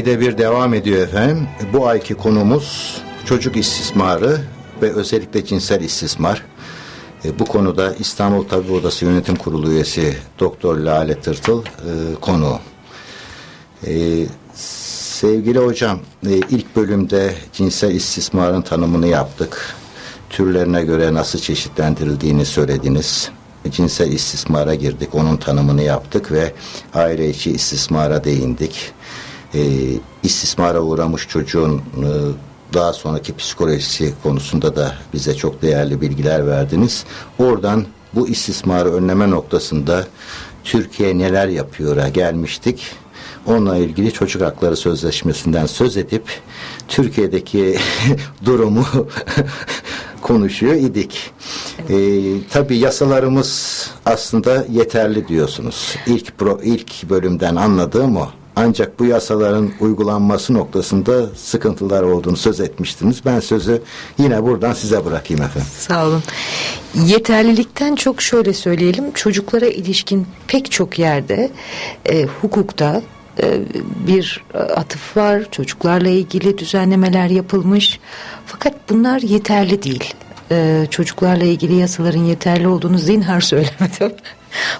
ayda bir devam ediyor efendim. Bu ayki konumuz çocuk istismarı ve özellikle cinsel istismar. E, bu konuda İstanbul Tabip Odası Yönetim Kurulu üyesi Doktor Lale Tırtıl e, konu. E, sevgili hocam e, ilk bölümde cinsel istismarın tanımını yaptık. Türlerine göre nasıl çeşitlendirildiğini söylediniz cinsel istismara girdik. Onun tanımını yaptık ve aile içi istismara değindik e, istismara uğramış çocuğun e, daha sonraki psikolojisi konusunda da bize çok değerli bilgiler verdiniz. Oradan bu istismarı önleme noktasında Türkiye neler yapıyor'a gelmiştik. Onunla ilgili çocuk hakları sözleşmesinden söz edip Türkiye'deki durumu konuşuyor idik. Ee, tabii yasalarımız aslında yeterli diyorsunuz. İlk pro, ilk bölümden anladığım o. Ancak bu yasaların uygulanması noktasında sıkıntılar olduğunu söz etmiştiniz. Ben sözü yine buradan size bırakayım efendim. Sağ olun. Yeterlilikten çok şöyle söyleyelim. Çocuklara ilişkin pek çok yerde e, hukukta e, bir atıf var. Çocuklarla ilgili düzenlemeler yapılmış. Fakat bunlar yeterli değil. E, çocuklarla ilgili yasaların yeterli olduğunu zinhar söylemedim.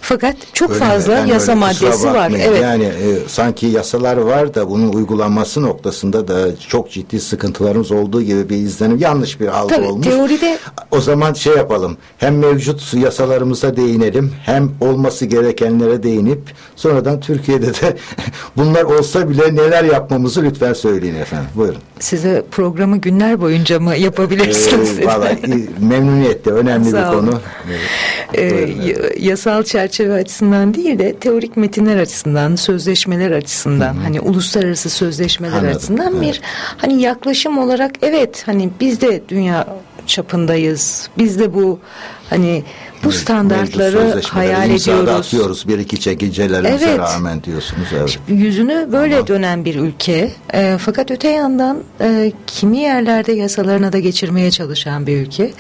Fakat çok öyle fazla yani yasa maddesi var. Evet. Yani e, sanki yasalar var da bunun uygulanması noktasında da çok ciddi sıkıntılarımız olduğu gibi bir izlenim yanlış bir algı Tabii, olmuş. Teoride o zaman şey yapalım. Hem mevcut yasalarımıza değinelim hem olması gerekenlere değinip sonradan Türkiye'de de bunlar olsa bile neler yapmamızı lütfen söyleyin efendim. Buyurun. Size programı günler boyunca mı yapabilirsiniz? Ee, vallahi memnuniyetle önemli bir konu. Ee, yasal yasal çerçeve açısından değil de teorik metinler açısından, sözleşmeler açısından, Hı-hı. hani uluslararası sözleşmeler Anladım. açısından evet. bir hani yaklaşım olarak evet hani biz de dünya çapındayız. Biz de bu hani bu standartları hayal ediyoruz. atıyoruz bir iki çekicelerimize evet. rağmen diyorsunuz. Evet. Yüzünü böyle tamam. dönen bir ülke. E, fakat öte yandan e, kimi yerlerde yasalarına da geçirmeye çalışan bir ülke.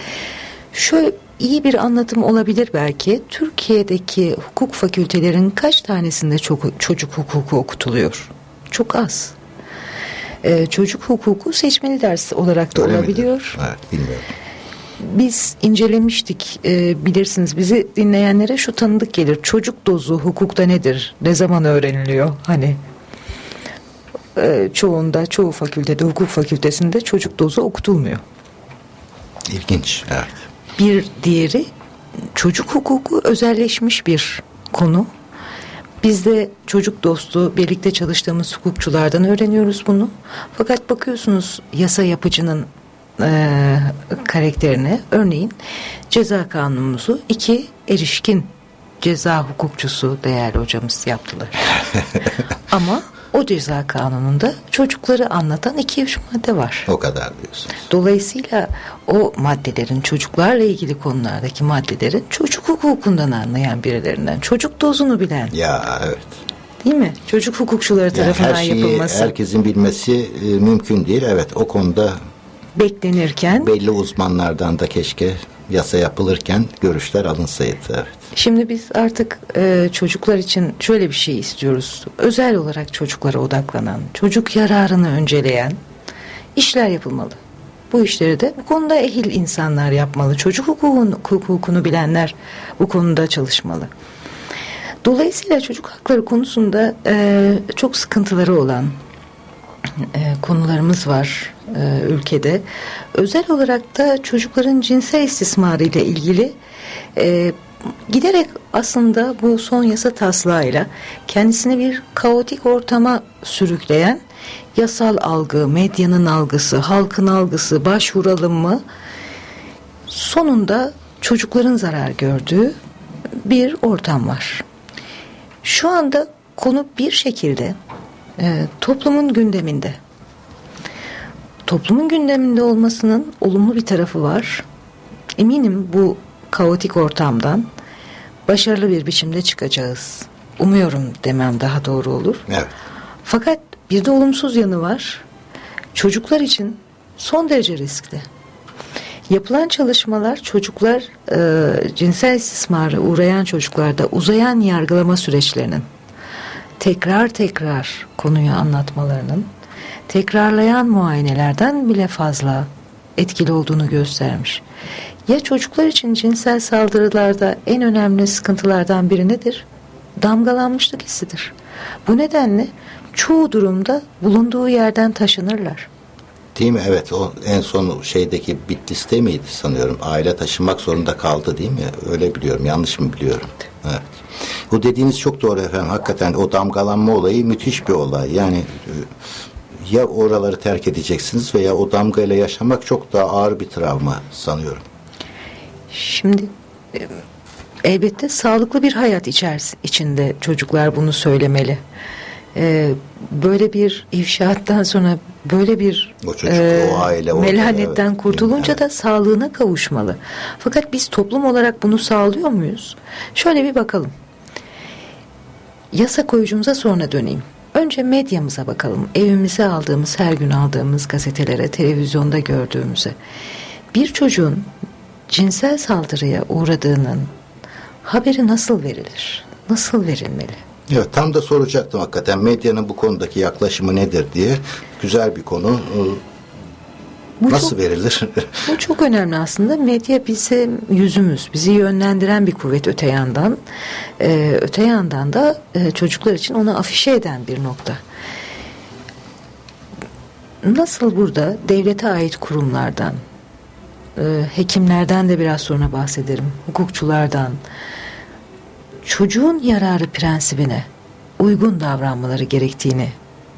Şöyle iyi bir anlatım olabilir belki. Türkiye'deki hukuk fakültelerin kaç tanesinde çok, çocuk hukuku okutuluyor? Çok az. Ee, çocuk hukuku seçmeli ders olarak da Öyle olabiliyor. Evet, bilmiyorum. Biz incelemiştik e, bilirsiniz bizi dinleyenlere şu tanıdık gelir. Çocuk dozu hukukta nedir? Ne zaman öğreniliyor? Hani e, çoğunda çoğu fakültede hukuk fakültesinde çocuk dozu okutulmuyor. İlginç evet. Bir diğeri çocuk hukuku özelleşmiş bir konu. Biz de çocuk dostu birlikte çalıştığımız hukukçulardan öğreniyoruz bunu. Fakat bakıyorsunuz yasa yapıcının e, karakterine örneğin ceza kanunumuzu iki erişkin ceza hukukçusu değerli hocamız yaptılar. Ama o ceza kanununda çocukları anlatan iki üç madde var. O kadar diyorsunuz. Dolayısıyla o maddelerin çocuklarla ilgili konulardaki maddelerin çocuk hukukundan anlayan birilerinden çocuk dozunu bilen. Ya evet. Değil mi? Çocuk hukukçuları tarafından yani her şeyi yapılması. herkesin bilmesi e, mümkün değil. Evet o konuda beklenirken belli uzmanlardan da keşke yasa yapılırken görüşler alınsaydı. Evet. Şimdi biz artık e, çocuklar için şöyle bir şey istiyoruz. Özel olarak çocuklara odaklanan, çocuk yararını önceleyen işler yapılmalı. Bu işleri de bu konuda ehil insanlar yapmalı. Çocuk hukukunu, hukukunu bilenler bu konuda çalışmalı. Dolayısıyla çocuk hakları konusunda e, çok sıkıntıları olan e, konularımız var e, ülkede. Özel olarak da çocukların cinsel istismarı ile ilgili e, giderek aslında bu son yasa taslağıyla kendisini bir kaotik ortama sürükleyen yasal algı, medyanın algısı, halkın algısı, başvuralım mı sonunda çocukların zarar gördüğü bir ortam var. Şu anda konu bir şekilde e, toplumun gündeminde. Toplumun gündeminde olmasının olumlu bir tarafı var. Eminim bu kaotik ortamdan başarılı bir biçimde çıkacağız. Umuyorum demem daha doğru olur. Evet. Fakat bir de olumsuz yanı var. Çocuklar için son derece riskli. Yapılan çalışmalar çocuklar e, cinsel istismara uğrayan çocuklarda uzayan yargılama süreçlerinin tekrar tekrar konuyu anlatmalarının tekrarlayan muayenelerden bile fazla etkili olduğunu göstermiş. Ya çocuklar için cinsel saldırılarda en önemli sıkıntılardan biri nedir? Damgalanmışlık hissidir. Bu nedenle çoğu durumda bulunduğu yerden taşınırlar. Değil mi? Evet o en son şeydeki Bitlis'te miydi sanıyorum. Aile taşınmak zorunda kaldı değil mi? Öyle biliyorum. Yanlış mı biliyorum? Evet. O dediğiniz çok doğru efendim. Hakikaten o damgalanma olayı müthiş bir olay. Yani e, ya oraları terk edeceksiniz veya o damgayla yaşamak çok daha ağır bir travma sanıyorum. Şimdi e, elbette sağlıklı bir hayat içeris içinde çocuklar bunu söylemeli. Ee, böyle bir ifşaattan sonra böyle bir O çocuk, o aile melanetten evet. kurtulunca Evet. da sağlığına kavuşmalı. Fakat biz toplum olarak bunu sağlıyor muyuz? Şöyle bir bakalım. Yasa koyucumuza sonra döneyim. Önce medyamıza bakalım. Evimize aldığımız, her gün aldığımız gazetelere, televizyonda gördüğümüze. Bir çocuğun cinsel saldırıya uğradığının haberi nasıl verilir? Nasıl verilmeli? Evet tam da soracaktım hakikaten medyanın bu konudaki yaklaşımı nedir diye. Güzel bir konu. Ee, Bu Nasıl çok- verilir? Bu çok önemli aslında. Medya bize yüzümüz, bizi yönlendiren bir kuvvet öte yandan. Ee, öte yandan da e, çocuklar için onu afişe eden bir nokta. Nasıl burada devlete ait kurumlardan, e, hekimlerden de biraz sonra bahsederim, hukukçulardan, çocuğun yararı prensibine uygun davranmaları gerektiğini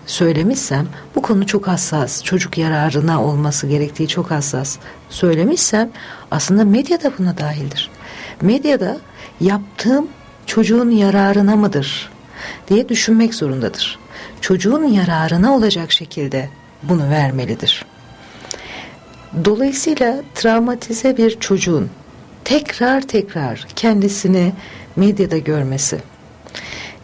söylemişsem bu konu çok hassas çocuk yararına olması gerektiği çok hassas söylemişsem aslında medya da buna dahildir. Medyada yaptığım çocuğun yararına mıdır diye düşünmek zorundadır. Çocuğun yararına olacak şekilde bunu vermelidir. Dolayısıyla travmatize bir çocuğun tekrar tekrar kendisini medyada görmesi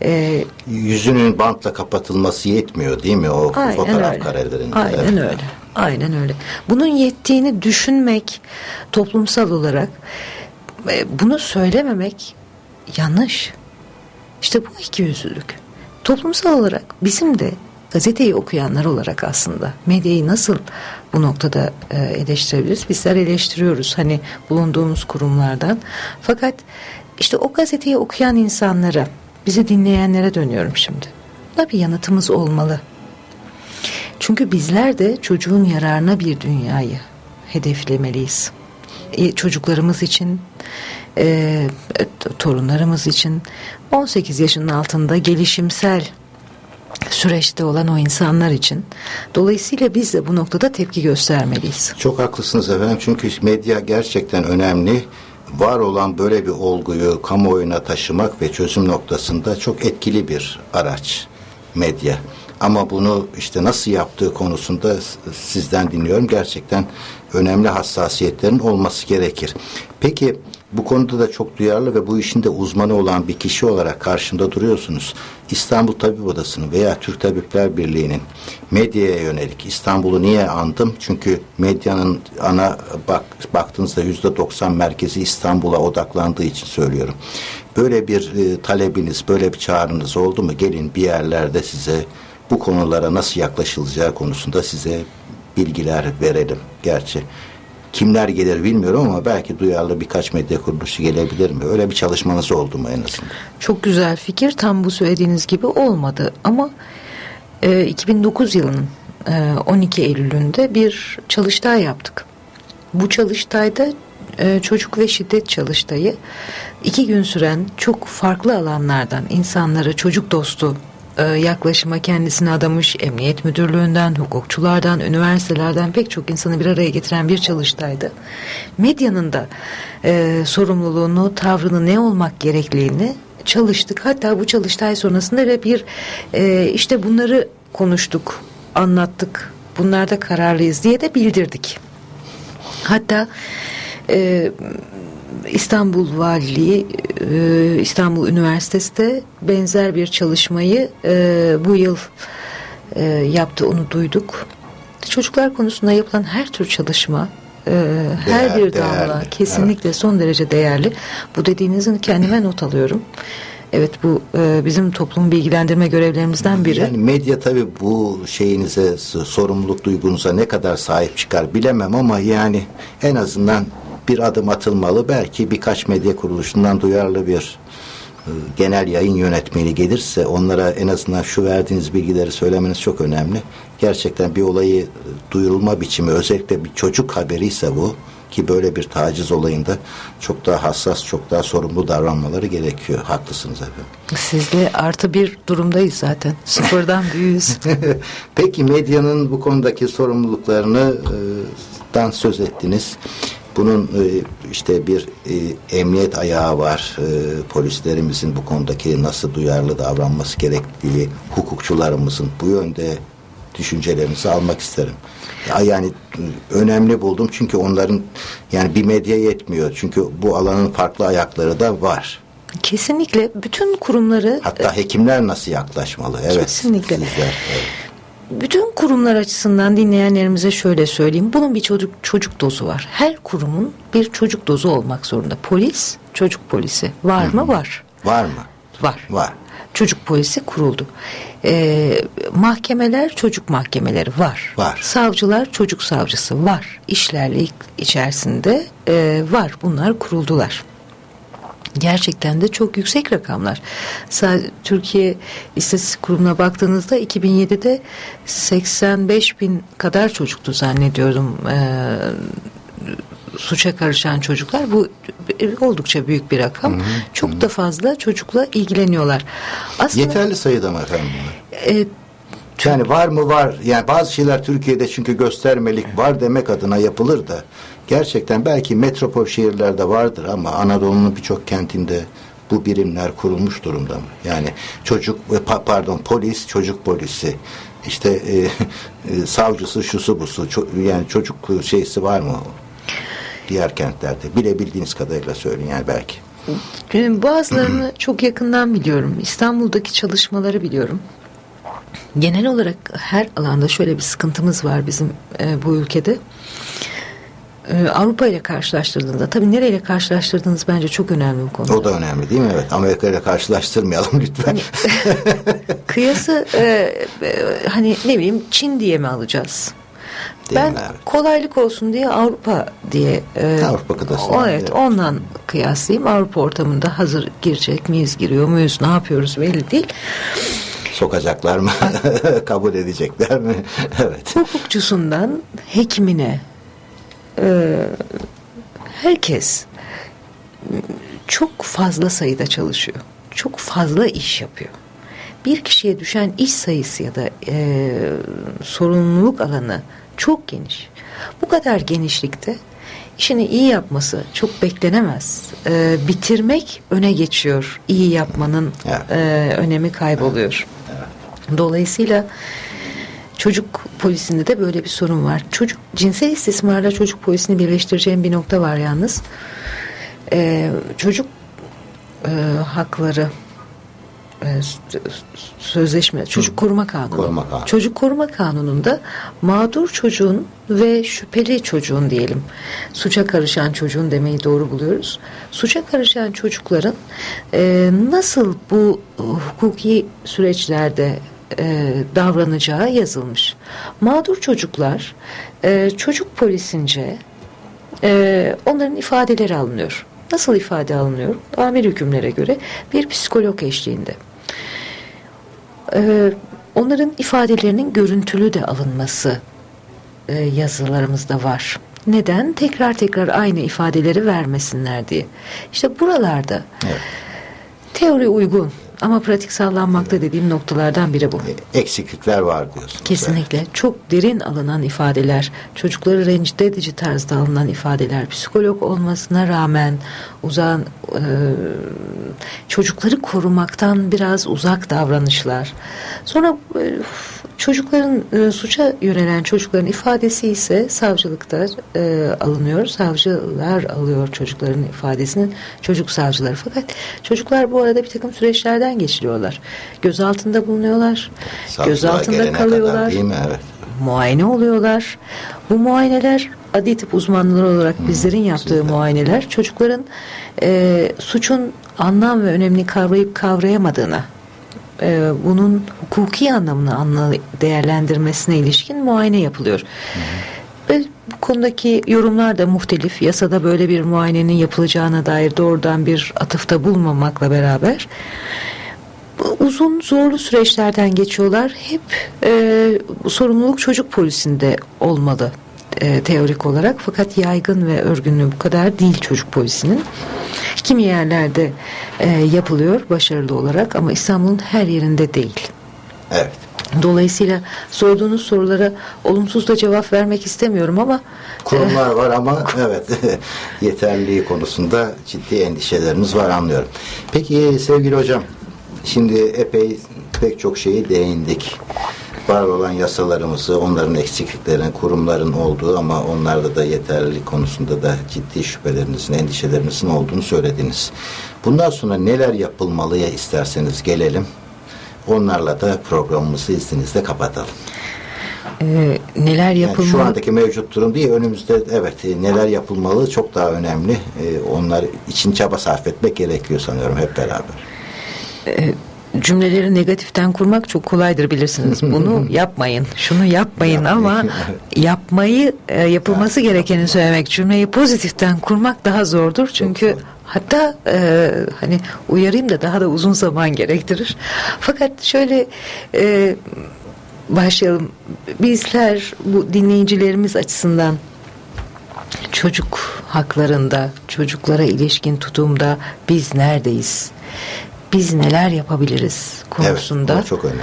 e, Yüzünün bantla kapatılması yetmiyor değil mi o Aynen fotoğraf öyle. karelerinde? Aynen Evet. öyle. Aynen öyle. Bunun yettiğini düşünmek toplumsal olarak e, bunu söylememek yanlış. İşte bu iki yüzlülük. Toplumsal olarak bizim de gazeteyi okuyanlar olarak aslında medyayı nasıl bu noktada e, eleştirebiliriz? Bizler eleştiriyoruz hani bulunduğumuz kurumlardan. Fakat işte o gazeteyi okuyan insanlara, bizi dinleyenlere dönüyorum şimdi. Buna bir yanıtımız olmalı. Çünkü bizler de çocuğun yararına bir dünyayı hedeflemeliyiz. E, çocuklarımız için, e, torunlarımız için 18 yaşının altında gelişimsel süreçte olan o insanlar için. Dolayısıyla biz de bu noktada tepki göstermeliyiz. Çok haklısınız efendim çünkü medya gerçekten önemli. Var olan böyle bir olguyu kamuoyuna taşımak ve çözüm noktasında çok etkili bir araç medya. Ama bunu işte nasıl yaptığı konusunda sizden dinliyorum. Gerçekten önemli hassasiyetlerin olması gerekir. Peki bu konuda da çok duyarlı ve bu işin de uzmanı olan bir kişi olarak karşımda duruyorsunuz. İstanbul Tabip Odası'nın veya Türk Tabipler Birliği'nin medyaya yönelik İstanbul'u niye andım? Çünkü medyanın ana bak, baktığınızda yüzde 90 merkezi İstanbul'a odaklandığı için söylüyorum. Böyle bir e, talebiniz, böyle bir çağrınız oldu mu? Gelin bir yerlerde size bu konulara nasıl yaklaşılacağı konusunda size bilgiler verelim. Gerçi kimler gelir bilmiyorum ama belki duyarlı birkaç medya kuruluşu gelebilir mi? Öyle bir çalışmanız oldu mu en azından? Çok güzel fikir tam bu söylediğiniz gibi olmadı ama e, 2009 yılının e, 12 Eylül'ünde bir çalıştay yaptık. Bu çalıştayda e, çocuk ve şiddet çalıştayı iki gün süren çok farklı alanlardan insanlara çocuk dostu yaklaşıma kendisini adamış emniyet müdürlüğünden, hukukçulardan, üniversitelerden pek çok insanı bir araya getiren bir çalıştaydı. Medyanın da e, sorumluluğunu, tavrını ne olmak gerektiğini çalıştık. Hatta bu çalıştay sonrasında da bir e, işte bunları konuştuk, anlattık. Bunlarda kararlıyız diye de bildirdik. Hatta e, İstanbul Valiliği, e, İstanbul Üniversitesi de benzer bir çalışmayı e, bu yıl e, yaptı. Onu duyduk. Çocuklar konusunda yapılan her tür çalışma her bir damla değerli. kesinlikle evet. son derece değerli. Bu dediğinizin kendime not alıyorum. Evet bu e, bizim toplum bilgilendirme görevlerimizden biri. Yani medya tabii bu şeyinize sorumluluk duygunuza ne kadar sahip çıkar bilemem ama yani en azından bir adım atılmalı. Belki birkaç medya kuruluşundan duyarlı bir e, genel yayın yönetmeni gelirse onlara en azından şu verdiğiniz bilgileri söylemeniz çok önemli. Gerçekten bir olayı e, duyurulma biçimi özellikle bir çocuk haberi ise bu ki böyle bir taciz olayında çok daha hassas, çok daha sorumlu davranmaları gerekiyor. Haklısınız efendim. Sizle artı bir durumdayız zaten. Sıfırdan büyüğüz. Peki medyanın bu konudaki sorumluluklarını e, dan söz ettiniz. Bunun e, işte bir e, emniyet ayağı var. E, polislerimizin bu konudaki nasıl duyarlı davranması gerektiği, hukukçularımızın bu yönde düşüncelerinizi almak isterim. Ya yani önemli buldum çünkü onların yani bir medya yetmiyor. Çünkü bu alanın farklı ayakları da var. Kesinlikle bütün kurumları hatta hekimler nasıl yaklaşmalı? Evet. Kesinlikle. Sizler, evet bütün kurumlar açısından dinleyenlerimize şöyle söyleyeyim. Bunun bir çocuk çocuk dozu var. Her kurumun bir çocuk dozu olmak zorunda. Polis, çocuk polisi var Hı -hı. mı? Var. Var mı? Var. Var. Çocuk polisi kuruldu. Ee, mahkemeler çocuk mahkemeleri var. Var. Savcılar çocuk savcısı var. İşlerle içerisinde e, var. Bunlar kuruldular gerçekten de çok yüksek rakamlar. Türkiye İstatistik Kurumu'na baktığınızda 2007'de 85 bin kadar çocuktu zannediyorum e, suça karışan çocuklar. Bu oldukça büyük bir rakam. Hı hı, çok hı. da fazla çocukla ilgileniyorlar. Aslında, Yeterli sayıda mı efendim? E, yani var mı var. Yani bazı şeyler Türkiye'de çünkü göstermelik var demek adına yapılır da gerçekten belki metropol şehirlerde vardır ama Anadolu'nun birçok kentinde bu birimler kurulmuş durumda mı? Yani çocuk pardon polis çocuk polisi işte e, e, savcısı şusu busu ço yani çocuk şeysi var mı diğer kentlerde bilebildiğiniz kadarıyla söyleyin yani belki. Bazılarını çok yakından biliyorum. İstanbul'daki çalışmaları biliyorum. Genel olarak her alanda şöyle bir sıkıntımız var bizim e, bu ülkede. E, Avrupa ile karşılaştırdığınızda tabii nereyle karşılaştırdığınız bence çok önemli bu konu. O da önemli değil mi? Evet. Amerika ile karşılaştırmayalım lütfen. Hani, kıyası e, e, hani ne bileyim Çin diye mi alacağız? Değil ben kolaylık olsun diye Avrupa diye e, Avrupa kıtasında. Evet, evet ondan kıyaslayayım. Avrupa ortamında hazır girecek miyiz giriyor muyuz ne yapıyoruz belli değil sokacaklar mı? Kabul edecekler mi? evet. Hukukçusundan hekimine e, herkes çok fazla sayıda çalışıyor. Çok fazla iş yapıyor. Bir kişiye düşen iş sayısı ya da e, sorumluluk alanı çok geniş. Bu kadar genişlikte işini iyi yapması çok beklenemez. E, bitirmek öne geçiyor. İyi yapmanın evet. e, önemi kayboluyor. Evet. Dolayısıyla çocuk polisinde de böyle bir sorun var. Çocuk cinsel istismarla çocuk polisini birleştireceğim bir nokta var yalnız. E, çocuk e, hakları e, sözleşme çocuk koruma kanunu. koruma kanunu çocuk koruma kanununda mağdur çocuğun ve şüpheli çocuğun diyelim suça karışan çocuğun demeyi doğru buluyoruz suça karışan çocukların e, nasıl bu hukuki süreçlerde e, davranacağı yazılmış mağdur çocuklar e, çocuk polisince e, onların ifadeleri alınıyor Nasıl ifade alınıyor? Amir hükümlere göre bir psikolog eşliğinde. Ee, onların ifadelerinin görüntülü de alınması e, yazılarımızda var. Neden? Tekrar tekrar aynı ifadeleri vermesinler diye. İşte buralarda Evet. teori uygun ama pratik sağlanmakta dediğim noktalardan biri bu. Eksiklikler var diyorsunuz. Kesinlikle çok derin alınan ifadeler, çocukları rencide edici tarzda alınan ifadeler, psikolog olmasına rağmen uzan e, çocukları korumaktan biraz uzak davranışlar. Sonra e, çocukların e, suça yönelen çocukların ifadesi ise savcılıkta e, alınıyor. Savcılar alıyor çocukların ifadesini, çocuk savcıları. Fakat çocuklar bu arada bir takım süreçlerden geçiriyorlar. Gözaltında bulunuyorlar, Savcılığa gözaltında gelene kadar kalıyorlar değil mi? Evet. Muayene oluyorlar. Bu muayeneler adli tıp uzmanları olarak bizlerin yaptığı sizler. muayeneler çocukların e, suçun anlam ve önemini kavrayıp kavrayamadığına e, bunun hukuki anlamını anla, değerlendirmesine ilişkin muayene yapılıyor. Ve bu konudaki yorumlar da muhtelif. Yasada böyle bir muayenenin yapılacağına dair doğrudan bir atıfta bulmamakla beraber uzun zorlu süreçlerden geçiyorlar. Hep e, sorumluluk çocuk polisinde olmalı e, teorik olarak. Fakat yaygın ve örgünlüğü bu kadar değil çocuk polisinin. Kimi yerlerde e, yapılıyor başarılı olarak ama İstanbul'un her yerinde değil. Evet. Dolayısıyla sorduğunuz sorulara olumsuz da cevap vermek istemiyorum ama Kurumlar var ama evet yeterliliği konusunda ciddi endişeleriniz var anlıyorum. Peki sevgili hocam şimdi epey pek çok şeyi değindik. Var olan yasalarımızı, onların eksikliklerini, kurumların olduğu ama onlarda da yeterlilik konusunda da ciddi şüphelerinizin, endişelerinizin olduğunu söylediniz. Bundan sonra neler yapılmalıya isterseniz gelelim. Onlarla da programımızı izninizle kapatalım. e, neler Yani yapılmalı? şu andaki mevcut durum değil, önümüzde evet e, neler yapılmalı çok daha önemli. E, onlar için çaba sarf etmek gerekiyor sanıyorum hep beraber. Cümleleri negatiften kurmak çok kolaydır bilirsiniz. Bunu yapmayın, şunu yapmayın ama yapmayı e, yapılması gerekeni söylemek, cümleyi pozitiften kurmak daha zordur. Çünkü hatta e, hani uyarayım da daha da uzun zaman gerektirir. Fakat şöyle e, başlayalım. Bizler bu dinleyicilerimiz açısından çocuk haklarında, çocuklara ilişkin tutumda biz neredeyiz? Biz neler yapabiliriz konusunda. Evet, çok önemli.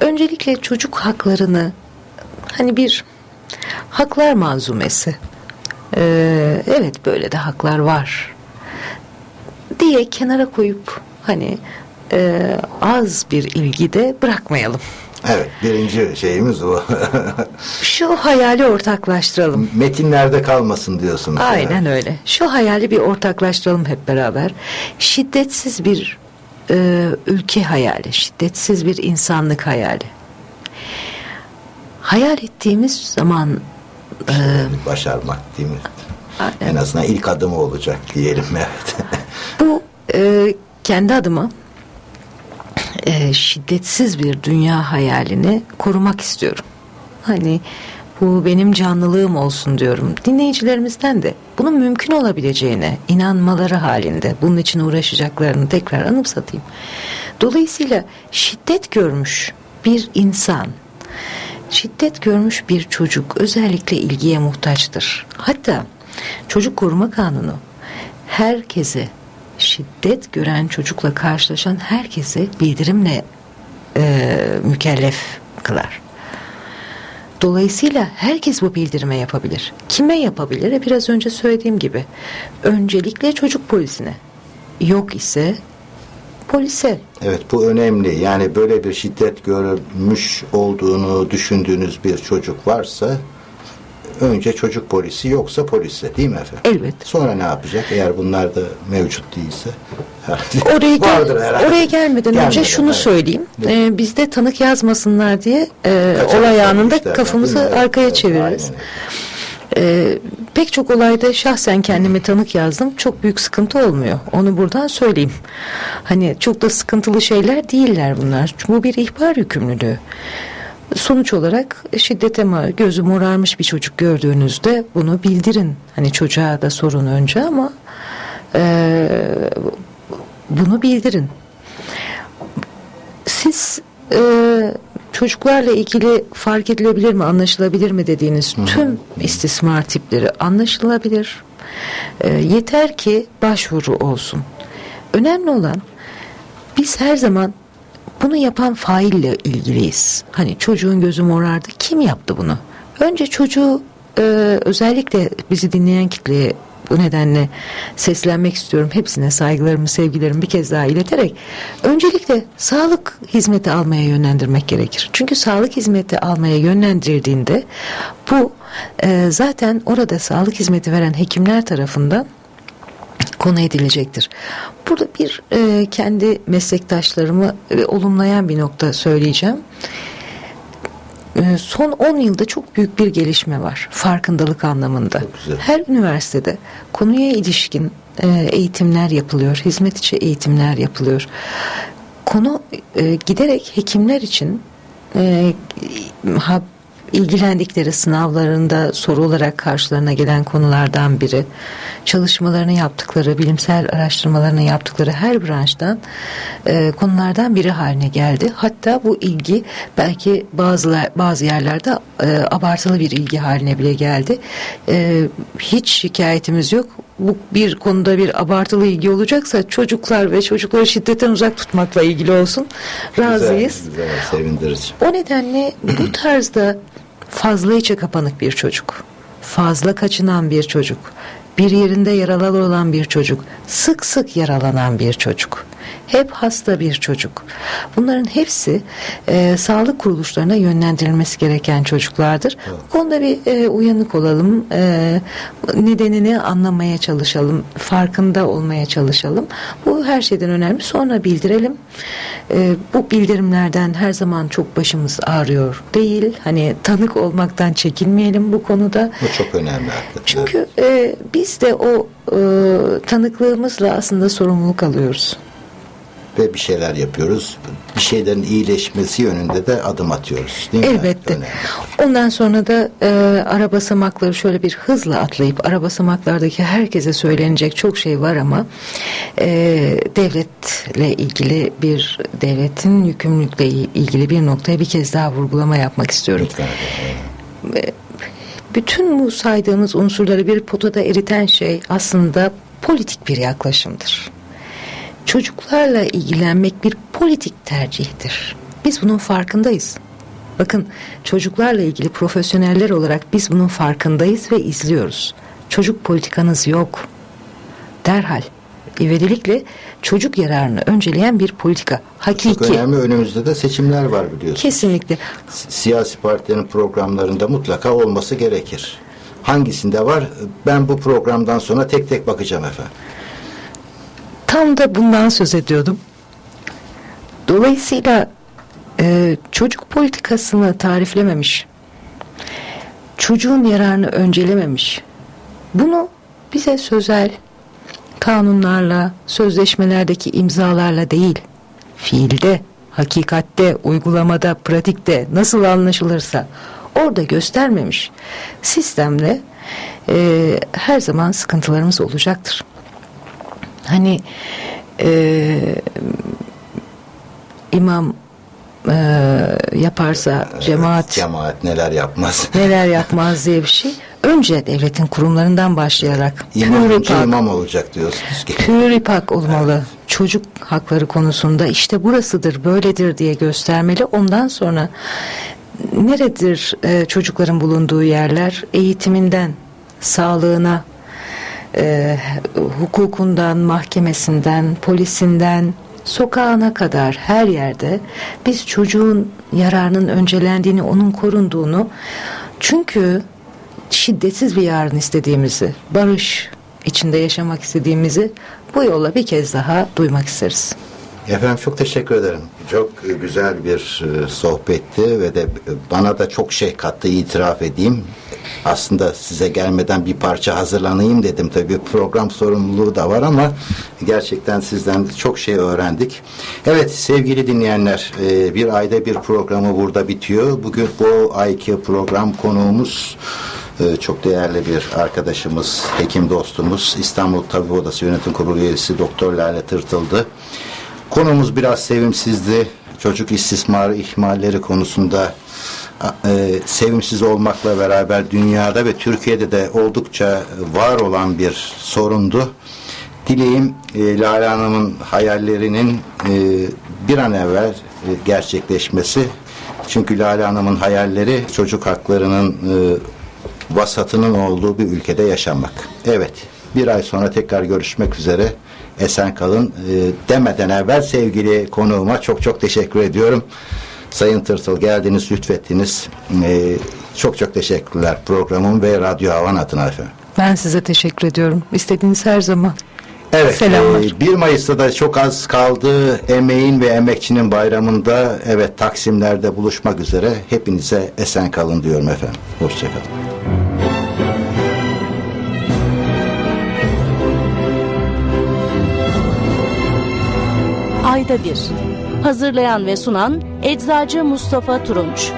Öncelikle çocuk haklarını hani bir haklar manzumesi. Ee, evet böyle de haklar var diye kenara koyup hani e, az bir ilgide bırakmayalım. Evet, birinci şeyimiz bu. Şu hayali ortaklaştıralım. Metinlerde kalmasın diyorsunuz. Aynen Evet. öyle. Şu hayali bir ortaklaştıralım hep beraber. Şiddetsiz bir e, ülke hayali, şiddetsiz bir insanlık hayali. Hayal ettiğimiz zaman e, Başarmak değil mi? Aynen. En azından ilk adımı olacak diyelim evet. bu e, kendi adıma e, şiddetsiz bir dünya hayalini korumak istiyorum. Hani bu benim canlılığım olsun diyorum. Dinleyicilerimizden de bunun mümkün olabileceğine inanmaları halinde bunun için uğraşacaklarını tekrar anımsatayım. Dolayısıyla şiddet görmüş bir insan, şiddet görmüş bir çocuk özellikle ilgiye muhtaçtır. Hatta çocuk koruma kanunu herkese şiddet gören çocukla karşılaşan herkese bildirimle e, mükellef kılar. Dolayısıyla herkes bu bildirime yapabilir. Kime yapabilir? E, Biraz önce söylediğim gibi. Öncelikle çocuk polisine. Yok ise polise. Evet bu önemli. Yani böyle bir şiddet görmüş olduğunu düşündüğünüz bir çocuk varsa önce çocuk polisi yoksa polise değil mi efendim? Elbet. Sonra ne yapacak eğer bunlar da mevcut değilse? Oraya, gel- herhalde. oraya gelmeden, önce Gelmeden, şunu evet. söyleyeyim. Ee, bizde tanık yazmasınlar diye e, Kaçak olay anında değil kafamızı? Evet, arkaya evet, çeviririz. aynen. Ee, pek çok olayda şahsen kendime tanık yazdım. Çok büyük sıkıntı olmuyor. Onu buradan söyleyeyim. Hani çok da sıkıntılı şeyler değiller bunlar. Bu bir ihbar yükümlülüğü. Sonuç olarak şiddete gözü morarmış bir çocuk gördüğünüzde bunu bildirin. Hani çocuğa da sorun önce ama e, bunu bildirin. Siz e, çocuklarla ilgili fark edilebilir mi, anlaşılabilir mi dediğiniz tüm istismar tipleri anlaşılabilir. E, yeter ki başvuru olsun. Önemli olan biz her zaman bunu yapan faille ilgiliyiz. Hani çocuğun gözü morardı. Kim yaptı bunu? Önce çocuğu e, özellikle bizi dinleyen kitleye bu nedenle seslenmek istiyorum. Hepsine saygılarımı, sevgilerimi bir kez daha ileterek öncelikle sağlık hizmeti almaya yönlendirmek gerekir. Çünkü sağlık hizmeti almaya yönlendirdiğinde bu e, zaten orada sağlık hizmeti veren hekimler tarafından konu edilecektir. Burada bir e, kendi meslektaşlarımı e, olumlayan bir nokta söyleyeceğim. E, son 10 yılda çok büyük bir gelişme var farkındalık anlamında. Her üniversitede konuya ilişkin e, eğitimler yapılıyor, hizmet içi eğitimler yapılıyor. Konu e, giderek hekimler için e, ilgilendikleri sınavlarında soru olarak karşılarına gelen konulardan biri. Çalışmalarını yaptıkları, bilimsel araştırmalarını yaptıkları her branştan e, konulardan biri haline geldi. Hatta bu ilgi belki bazı bazı yerlerde e, abartılı bir ilgi haline bile geldi. E, hiç şikayetimiz yok. Bu bir konuda bir abartılı ilgi olacaksa çocuklar ve çocukları şiddetten uzak tutmakla ilgili olsun. Razıyız. Güzel, güzel sevindirici. O nedenle bu tarzda fazla içe kapanık bir çocuk, fazla kaçınan bir çocuk, bir yerinde yaralı olan bir çocuk, sık sık yaralanan bir çocuk, hep hasta bir çocuk. Bunların hepsi e, sağlık kuruluşlarına yönlendirilmesi gereken çocuklardır. Evet. Bu konuda bir e, uyanık olalım, e, nedenini anlamaya çalışalım, farkında olmaya çalışalım. Bu her şeyden önemli. Sonra bildirelim. E, bu bildirimlerden her zaman çok başımız ağrıyor değil. Hani tanık olmaktan çekinmeyelim bu konuda. Bu çok önemli. Çünkü e, biz de o e, tanıklığımızla aslında sorumluluk alıyoruz ve bir şeyler yapıyoruz. Bir şeylerin iyileşmesi yönünde de adım atıyoruz. Değil Elbette. Mi? Ondan sonra da e, ara basamakları şöyle bir hızla atlayıp ara basamaklardaki herkese söylenecek çok şey var ama e, devletle ilgili bir devletin yükümlülükle ilgili bir noktaya bir kez daha vurgulama yapmak istiyorum. Lütfen. E, bütün bu saydığımız unsurları bir potada eriten şey aslında politik bir yaklaşımdır çocuklarla ilgilenmek bir politik tercihtir. Biz bunun farkındayız. Bakın çocuklarla ilgili profesyoneller olarak biz bunun farkındayız ve izliyoruz. Çocuk politikanız yok. Derhal ivedilikle çocuk yararını önceleyen bir politika. Hakiki. Çok önemli önümüzde de seçimler var biliyorsunuz. Kesinlikle. Siyasi partilerin programlarında mutlaka olması gerekir. Hangisinde var? Ben bu programdan sonra tek tek bakacağım efendim. Tam da bundan söz ediyordum. Dolayısıyla e, çocuk politikasını tariflememiş, çocuğun yararını öncelememiş. Bunu bize sözel, kanunlarla, sözleşmelerdeki imzalarla değil, fiilde, hakikatte, uygulamada, pratikte nasıl anlaşılırsa orada göstermemiş. Sistemde e, her zaman sıkıntılarımız olacaktır. Hani e, imam e, yaparsa cemaat cemaat neler yapmaz? Neler yapmaz diye bir şey. Önce devletin kurumlarından başlayarak imam, püripak, imam olacak diyorsunuz ki. Püripak olmalı. Evet. çocuk hakları konusunda işte burasıdır böyledir diye göstermeli. Ondan sonra neredir e, çocukların bulunduğu yerler? Eğitiminden sağlığına e, hukukundan, mahkemesinden, polisinden, sokağına kadar her yerde biz çocuğun yararının öncelendiğini, onun korunduğunu çünkü şiddetsiz bir yarın istediğimizi, barış içinde yaşamak istediğimizi bu yolla bir kez daha duymak isteriz. Efendim çok teşekkür ederim. Çok e, güzel bir e, sohbetti ve de bana da çok şey kattı itiraf edeyim. Aslında size gelmeden bir parça hazırlanayım dedim. Tabii program sorumluluğu da var ama gerçekten sizden çok şey öğrendik. Evet sevgili dinleyenler e, bir ayda bir programı burada bitiyor. Bugün bu ayki program konuğumuz çok değerli bir arkadaşımız, hekim dostumuz, İstanbul Tabip Odası Yönetim Kurulu üyesi Doktor Lale Tırtıldı. Konumuz biraz sevimsizdi. çocuk istismarı ihmalleri konusunda e, sevimsiz olmakla beraber dünyada ve Türkiye'de de oldukça var olan bir sorundu. Dileğim e, Lale Hanım'ın hayallerinin e, bir an evvel e, gerçekleşmesi. Çünkü Lale Hanım'ın hayalleri çocuk haklarının e, vasatının olduğu bir ülkede yaşamak. Evet, bir ay sonra tekrar görüşmek üzere. Esen kalın e, demeden evvel sevgili konuğuma çok çok teşekkür ediyorum. Sayın Tırtıl geldiniz, lütfettiniz. E, çok çok teşekkürler programım ve Radyo Havan adına efendim. Ben size teşekkür ediyorum. İstediğiniz her zaman. Evet, Selamlar. e, 1 Mayıs'ta da çok az kaldı. Emeğin ve emekçinin bayramında evet Taksimler'de buluşmak üzere. Hepinize esen kalın diyorum efendim. Hoşçakalın. Ayda bir. Hazırlayan ve sunan Eczacı Mustafa Turunç.